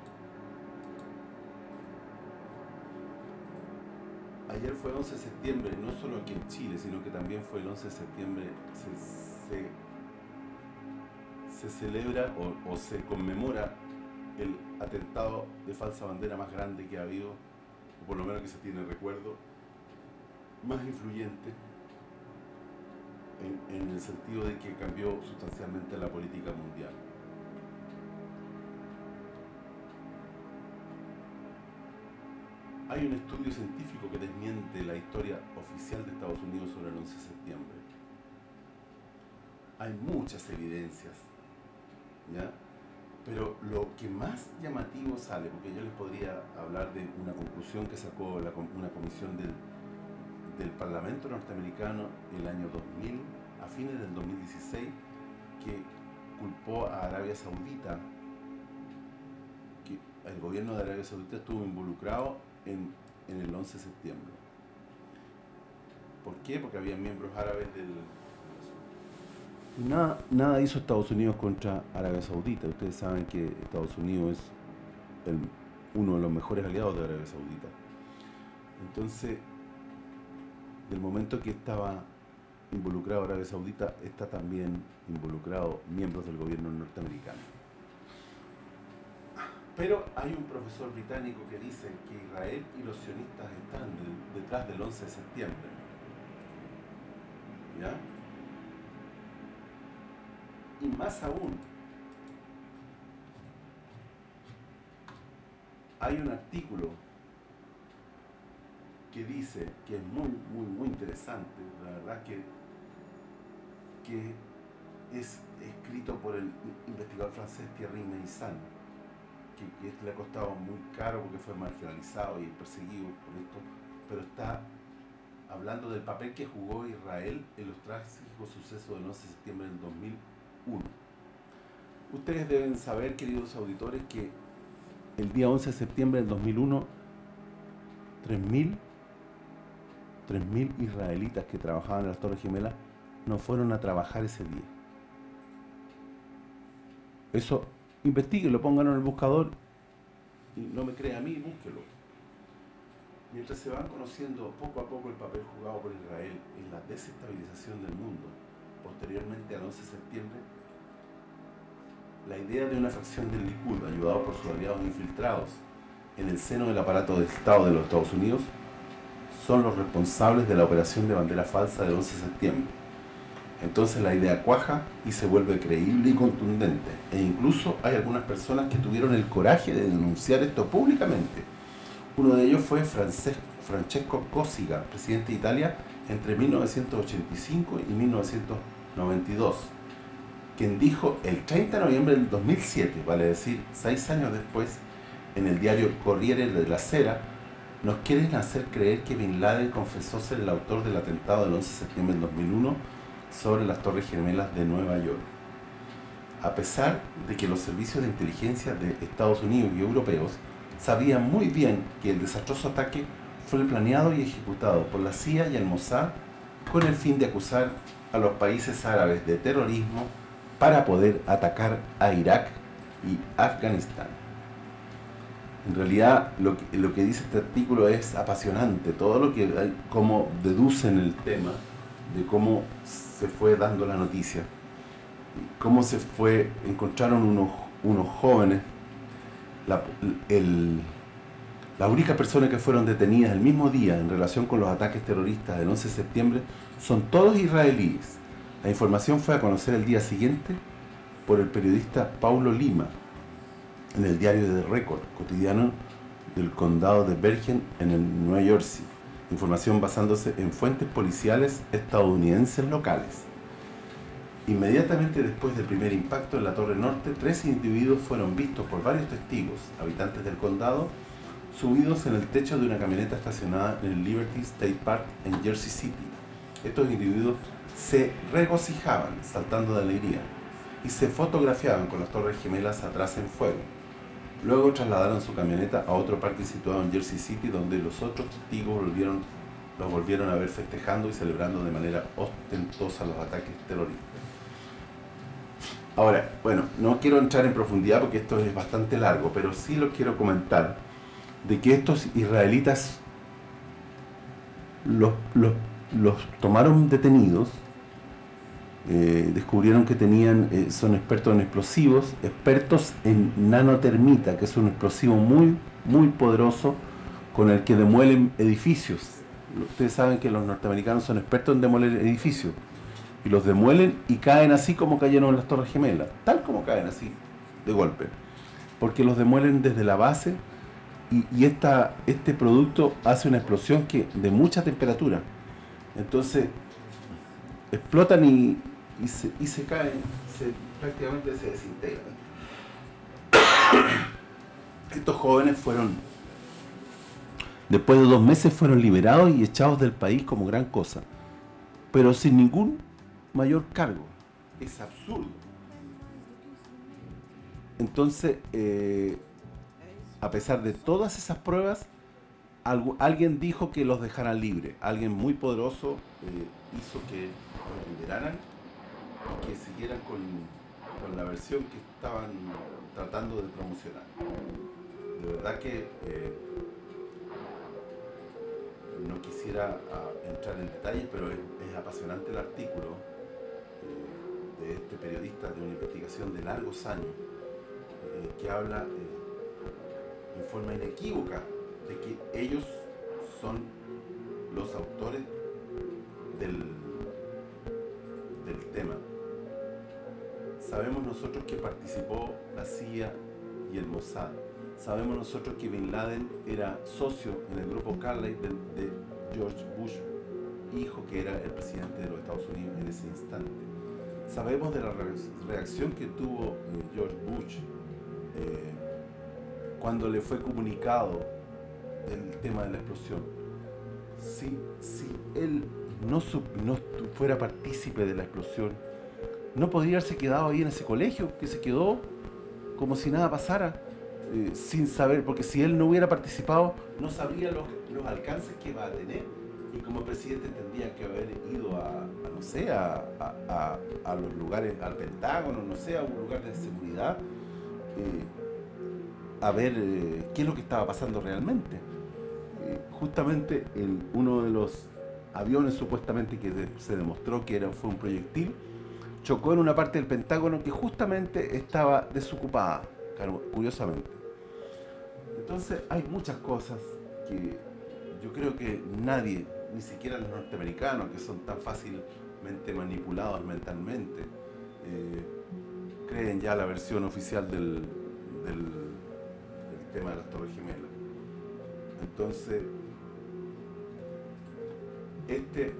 Ayer fue 11 de septiembre, no solo aquí en Chile, sino que también fue el 11 de septiembre, se, se se celebra o, o se conmemora el atentado de falsa bandera más grande que ha habido, o por lo menos que se tiene recuerdo, más influyente en, el sentido de que cambió sustancialmente la política mundial. Hay un estudio científico que desmiente la historia oficial de Estados Unidos sobre el 11 de septiembre. Hay muchas evidencias, ¿ya? Pero lo que más llamativo sale, porque yo les podría hablar de una conclusión que sacó la, una comisión del, del Parlamento norteamericano el año 2000, a fines del 2016, que culpó a Arabia Saudita, que el gobierno de Arabia Saudita estuvo involucrado en, el 11 de septiembre. ¿Por qué? Porque había miembros árabes del... Nada, nada hizo Estados Unidos contra Arabia Saudita. Ustedes saben que Estados Unidos es uno de los mejores aliados de Arabia Saudita. Entonces, del momento que estaba involucrado Arabia Saudita, está también involucrado miembros del gobierno norteamericano. Pero hay un profesor británico que dice que Israel y los sionistas están de, detrás del 11 de septiembre. ¿Ya? Y más aún, hay un artículo que dice, que es muy, muy, muy interesante, la verdad que, que es escrito por el investigador francés Thierry Meissan, que, le ha costado muy caro porque fue marginalizado y perseguido por esto, pero está hablando del papel que jugó Israel en los trágicos sucesos del 11 de septiembre del 2001. Ustedes deben saber, queridos auditores, que el día 11 de septiembre del 2001, 3.000 3.000 israelitas que trabajaban en las Torres Gemelas no fueron a trabajar ese día. Eso, investiguenlo, pónganlo en el buscador y no me crea a mí, búsquelo. Mientras se van conociendo poco a poco el papel jugado por Israel en la desestabilización del mundo, posteriormente al 11 de septiembre, la idea de una facción del Likud, ayudado por sus aliados infiltrados en el seno del aparato de Estado de los Estados Unidos, son los responsables de la operación de bandera falsa del 11 de septiembre. Entonces la idea cuaja y se vuelve creíble y contundente. E incluso hay algunas personas que tuvieron el coraje de denunciar esto públicamente. Uno de ellos fue Francesco Cossiga, presidente de Italia entre 1985 y 1992, quien dijo el 30 de noviembre del 2007, vale decir, seis años después, en el diario Corriere della Sera, nos quieren hacer creer que Bin Laden confesó ser el autor del atentado del 11 de septiembre del 2001 sobre las Torres Gemelas de Nueva York. A pesar de que los servicios de inteligencia de Estados Unidos y europeos sabían muy bien que el desastroso ataque fue planeado y ejecutado por la CIA y el Mossad con el fin de acusar a los países árabes de terrorismo para poder atacar a Irak y Afganistán. En realidad, lo que, dice este artículo es apasionante, todo lo que hay, cómo deducen el tema, de cómo se fue dando la noticia, cómo se fue, encontraron unos, unos jóvenes, la, el, la única persona que fueron detenidas el mismo día en relación con los ataques terroristas del 11 de septiembre son todos israelíes. La información fue a conocer el día siguiente por el periodista Paulo Lima, en el diario de Record, cotidiano del condado de Bergen en el Nueva Jersey. Información basándose en fuentes policiales estadounidenses locales. Inmediatamente después del primer impacto en la Torre Norte, tres individuos fueron vistos por varios testigos, habitantes del condado, subidos en el techo de una camioneta estacionada en el Liberty State Park en Jersey City. Estos individuos se regocijaban, saltando de alegría, y se fotografiaban con las torres gemelas atrás en fuego. Luego trasladaron su camioneta a otro parque situado en Jersey City, donde los otros testigos volvieron, los volvieron a ver festejando y celebrando de manera ostentosa los ataques terroristas. Ahora, bueno, no quiero entrar en profundidad porque esto es bastante largo, pero sí lo quiero comentar, de que estos israelitas los, tomaron detenidos eh, descubrieron que tenían, eh, son expertos en explosivos, expertos en nanotermita, que es un explosivo muy, muy poderoso con el que demuelen edificios. Ustedes saben que los norteamericanos son expertos en demoler edificios. Y los demuelen y caen así como cayeron las Torres Gemelas. Tal como caen así, de golpe. Porque los demuelen desde la base y, y esta, este producto hace una explosión que de mucha temperatura. Entonces, explotan y, se, y se caen, se, prácticamente se desintegran. Estos jóvenes fueron, después de dos meses fueron liberados y echados del país como gran cosa, pero sin ningún mayor cargo. Es absurdo. Entonces, eh, a pesar de todas esas pruebas, algo- alguien dijo que los dejaran libres. Alguien muy poderoso eh, hizo que los liberaran que siguieran con, con la versión que estaban tratando de promocionar. De verdad que eh, no quisiera ah, entrar en detalles, pero es, es apasionante el artículo eh, de este periodista de una investigación de largos años eh, que habla eh, en forma inequívoca de que ellos son los autores del, del tema. Sabemos nosotros que participó la CIA y el Mossad. Sabemos nosotros que Bin Laden era socio en el grupo Carlyle de, George Bush, hijo que era el presidente de los Estados Unidos en ese instante. Sabemos de la re- reacción que tuvo eh, George Bush eh, cuando le fue comunicado el tema de la explosión. Si, si él no, no fuera partícipe de la explosión, no podría haberse quedado ahí en ese colegio, que se quedó como si nada pasara, eh, sin saber, porque si él no hubiera participado, no sabría los, los alcances que va a tener. Y como presidente tendría que haber ido a, no sé, a, a- a- los lugares, al Pentágono, no sé, a un lugar de seguridad, eh, a ver eh, qué es lo que estaba pasando realmente. Justamente uno de los aviones supuestamente que se demostró que era, fue un proyectil, chocó en una parte del Pentágono que justamente estaba desocupada, curiosamente. Entonces hay muchas cosas que yo creo que nadie, ni siquiera los norteamericanos, que son tan fácilmente manipulados mentalmente, eh, creen ya la versión oficial del, del, del tema de las Torres Gemelas. Entonces, este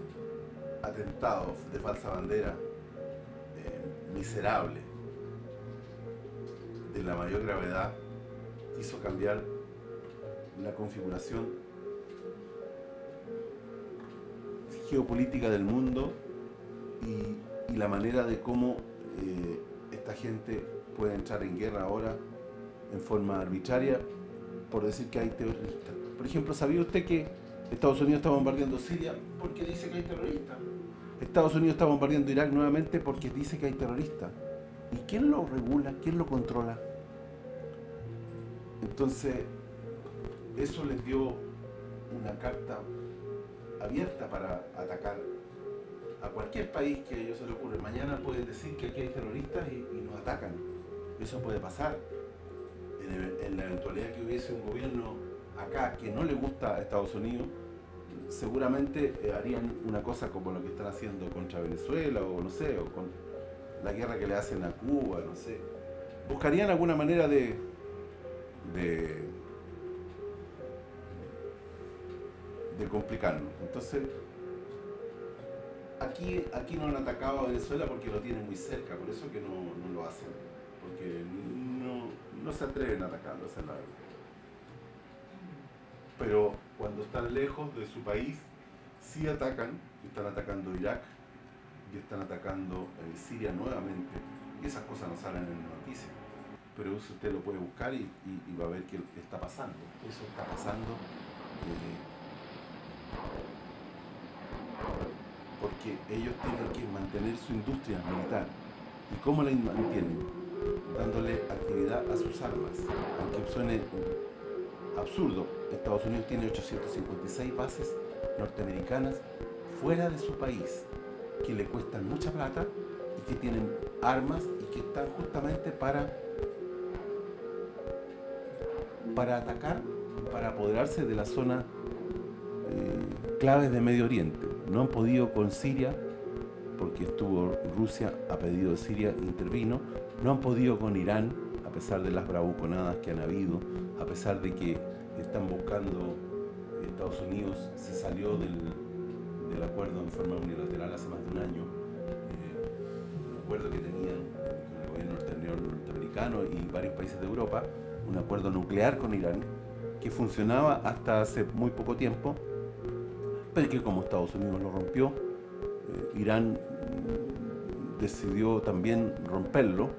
atentado de falsa bandera eh, miserable de la mayor gravedad hizo cambiar la configuración geopolítica del mundo y, la manera de cómo eh, esta gente puede entrar en guerra ahora en forma arbitraria por decir que hay terroristas. Por ejemplo, ¿sabía usted que Estados Unidos está bombardeando Siria porque dice que hay terroristas? Estados Unidos está bombardeando Irak nuevamente porque dice que hay terroristas. ¿Y quién lo regula? ¿Quién lo controla? Entonces, eso les dio una carta abierta para atacar a cualquier país que a ellos se les ocurre. Mañana pueden decir que aquí hay terroristas y, nos atacan. Eso puede pasar. En la eventualidad que hubiese un gobierno acá que no le gusta a Estados Unidos, seguramente eh, harían una cosa como lo que están haciendo contra Venezuela o no sé, o con la guerra que le hacen a Cuba, no sé. Buscarían alguna manera de, de, de. Entonces, aquí, aquí no han atacado a Venezuela porque lo tienen muy cerca, por eso que no, no lo hacen. Porque no, no se atreven a atacarlo, esa es la verdad. Pero cuando están lejos de su país, sí atacan, están atacando Irak, y están atacando eh, Siria nuevamente, y esas cosas no salen en las noticias. Pero usted lo puede buscar y va a ver qué está pasando. Eso está pasando eh, porque ellos tienen que mantener su industria militar. ¿Y cómo la mantienen? Dándole actividad a sus armas. Aunque suene absurdo, Estados Unidos tiene 856 bases norteamericanas fuera de su país, que le cuestan mucha plata que tienen armas y que están justamente para para atacar, para apoderarse de la zona eh, claves de Medio Oriente. No han podido con Siria, porque estuvo Rusia a pedido de Siria, intervino. No han podido con Irán, a pesar de las bravuconadas que han habido, a pesar de que están buscando, Estados Unidos se salió del, del acuerdo en forma unilateral hace más de un año, eh, un acuerdo que tenían con el gobierno norteamericano- y varios países de Europa, un acuerdo nuclear con Irán, que funcionaba hasta hace muy poco tiempo, pero que como Estados Unidos lo rompió, eh, Irán decidió también romperlo,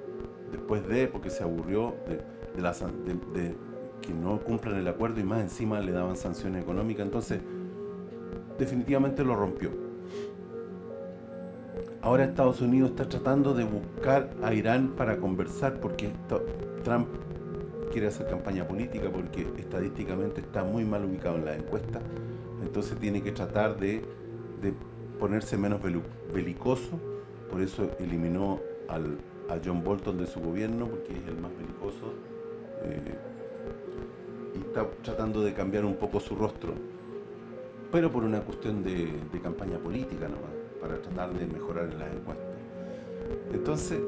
después de, porque se aburrió de, de las- de- de que no cumplan el acuerdo y más encima le daban sanciones económicas, entonces definitivamente lo rompió. Ahora Estados Unidos está tratando de buscar a Irán para conversar porque Trump quiere hacer campaña política porque estadísticamente está muy mal ubicado en las encuestas, entonces tiene que tratar de, de ponerse menos belicoso, por eso eliminó al, a John Bolton de su gobierno porque es el más belicoso eh, está tratando de cambiar un poco su rostro, pero por una cuestión de, campaña política nomás, para tratar de mejorar las encuestas. Entonces,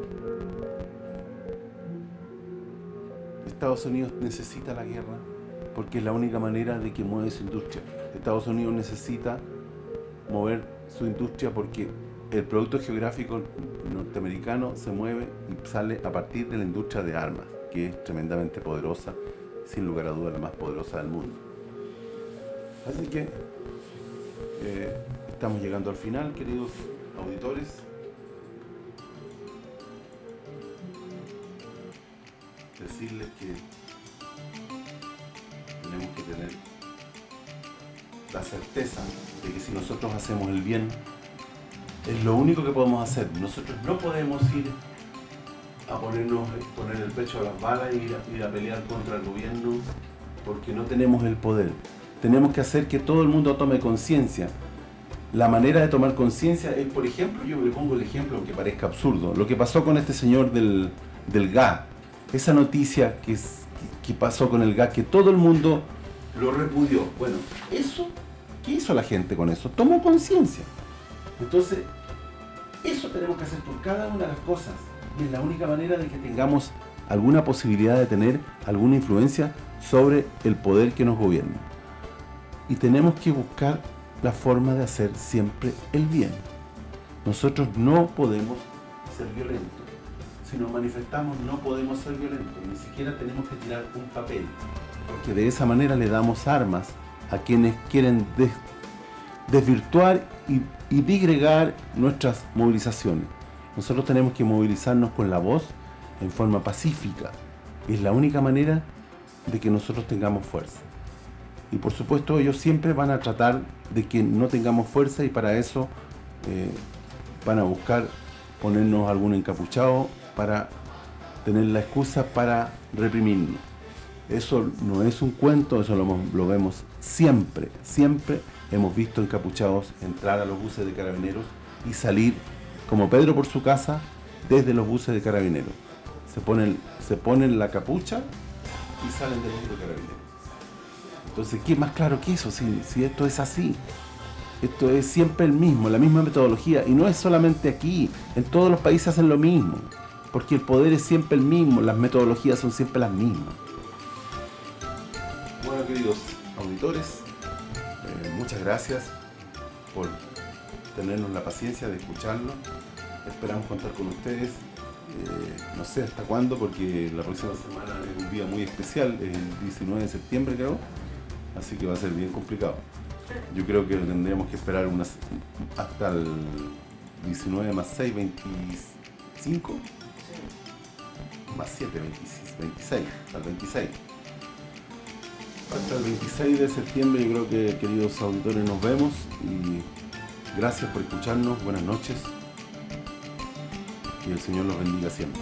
Estados Unidos necesita la guerra porque es la única manera de que mueve su industria. Estados Unidos necesita mover su industria porque el producto geográfico norteamericano se mueve y sale a partir de la industria de armas, que es tremendamente poderosa, sin lugar a dudas la más poderosa del mundo. Así que eh, estamos llegando al final, queridos auditores. Decirles que tenemos que tener la certeza de que si nosotros hacemos el bien, es lo único que podemos hacer. Nosotros no podemos ir a ponernos, poner el pecho a las balas y ir a, pelear contra el gobierno porque no tenemos el poder. Tenemos que hacer que todo el mundo tome conciencia. La manera de tomar conciencia es, por ejemplo, yo le pongo el ejemplo aunque parezca absurdo, lo que pasó con este señor del, del gas. Esa noticia que, es- que pasó con el gas, que todo el mundo lo repudió. Bueno, eso, ¿qué hizo la gente con eso? Tomó conciencia. Entonces, eso tenemos que hacer por cada una de las cosas. Y es la única manera de que tengamos alguna posibilidad de tener alguna influencia sobre el poder que nos gobierna. Y tenemos que buscar la forma de hacer siempre el bien. Nosotros no podemos ser violentos. Si nos manifestamos no podemos ser violentos, ni siquiera tenemos que tirar un papel, porque de esa manera le damos armas a quienes quieren des- desvirtuar y, y digregar nuestras movilizaciones. Nosotros tenemos que movilizarnos con la voz en forma pacífica. Es la única manera de que nosotros tengamos fuerza. Y por supuesto ellos siempre van a tratar de que no tengamos fuerza y para eso eh, van a buscar ponernos algún encapuchado para tener la excusa para reprimirnos. Eso no es un cuento, eso lo, vemos siempre, siempre hemos visto encapuchados entrar a los buses de carabineros y salir como Pedro por su casa desde los buses de carabineros. Se ponen, se ponen la capucha y salen del bus de carabineros. Entonces, ¿qué más claro que eso? Si, si esto es así. Esto es siempre el mismo, la misma metodología. Y no es solamente aquí. En todos los países hacen lo mismo. Porque el poder es siempre el mismo. Las metodologías son siempre las mismas. Bueno, queridos auditores, eh, muchas gracias por tenernos la paciencia de escucharnos. Esperamos contar con ustedes. eh, no sé hasta cuándo, porque la próxima semana es un día muy especial, es el 19 de septiembre creo, así que va a ser bien complicado. Yo creo que tendríamos que esperar unas, hasta el 19 más 6, 25, más 7, 26, 26, hasta el 26. Hasta el 26 de septiembre yo creo que queridos auditores nos vemos y gracias por escucharnos, buenas noches que el Señor los bendiga siempre.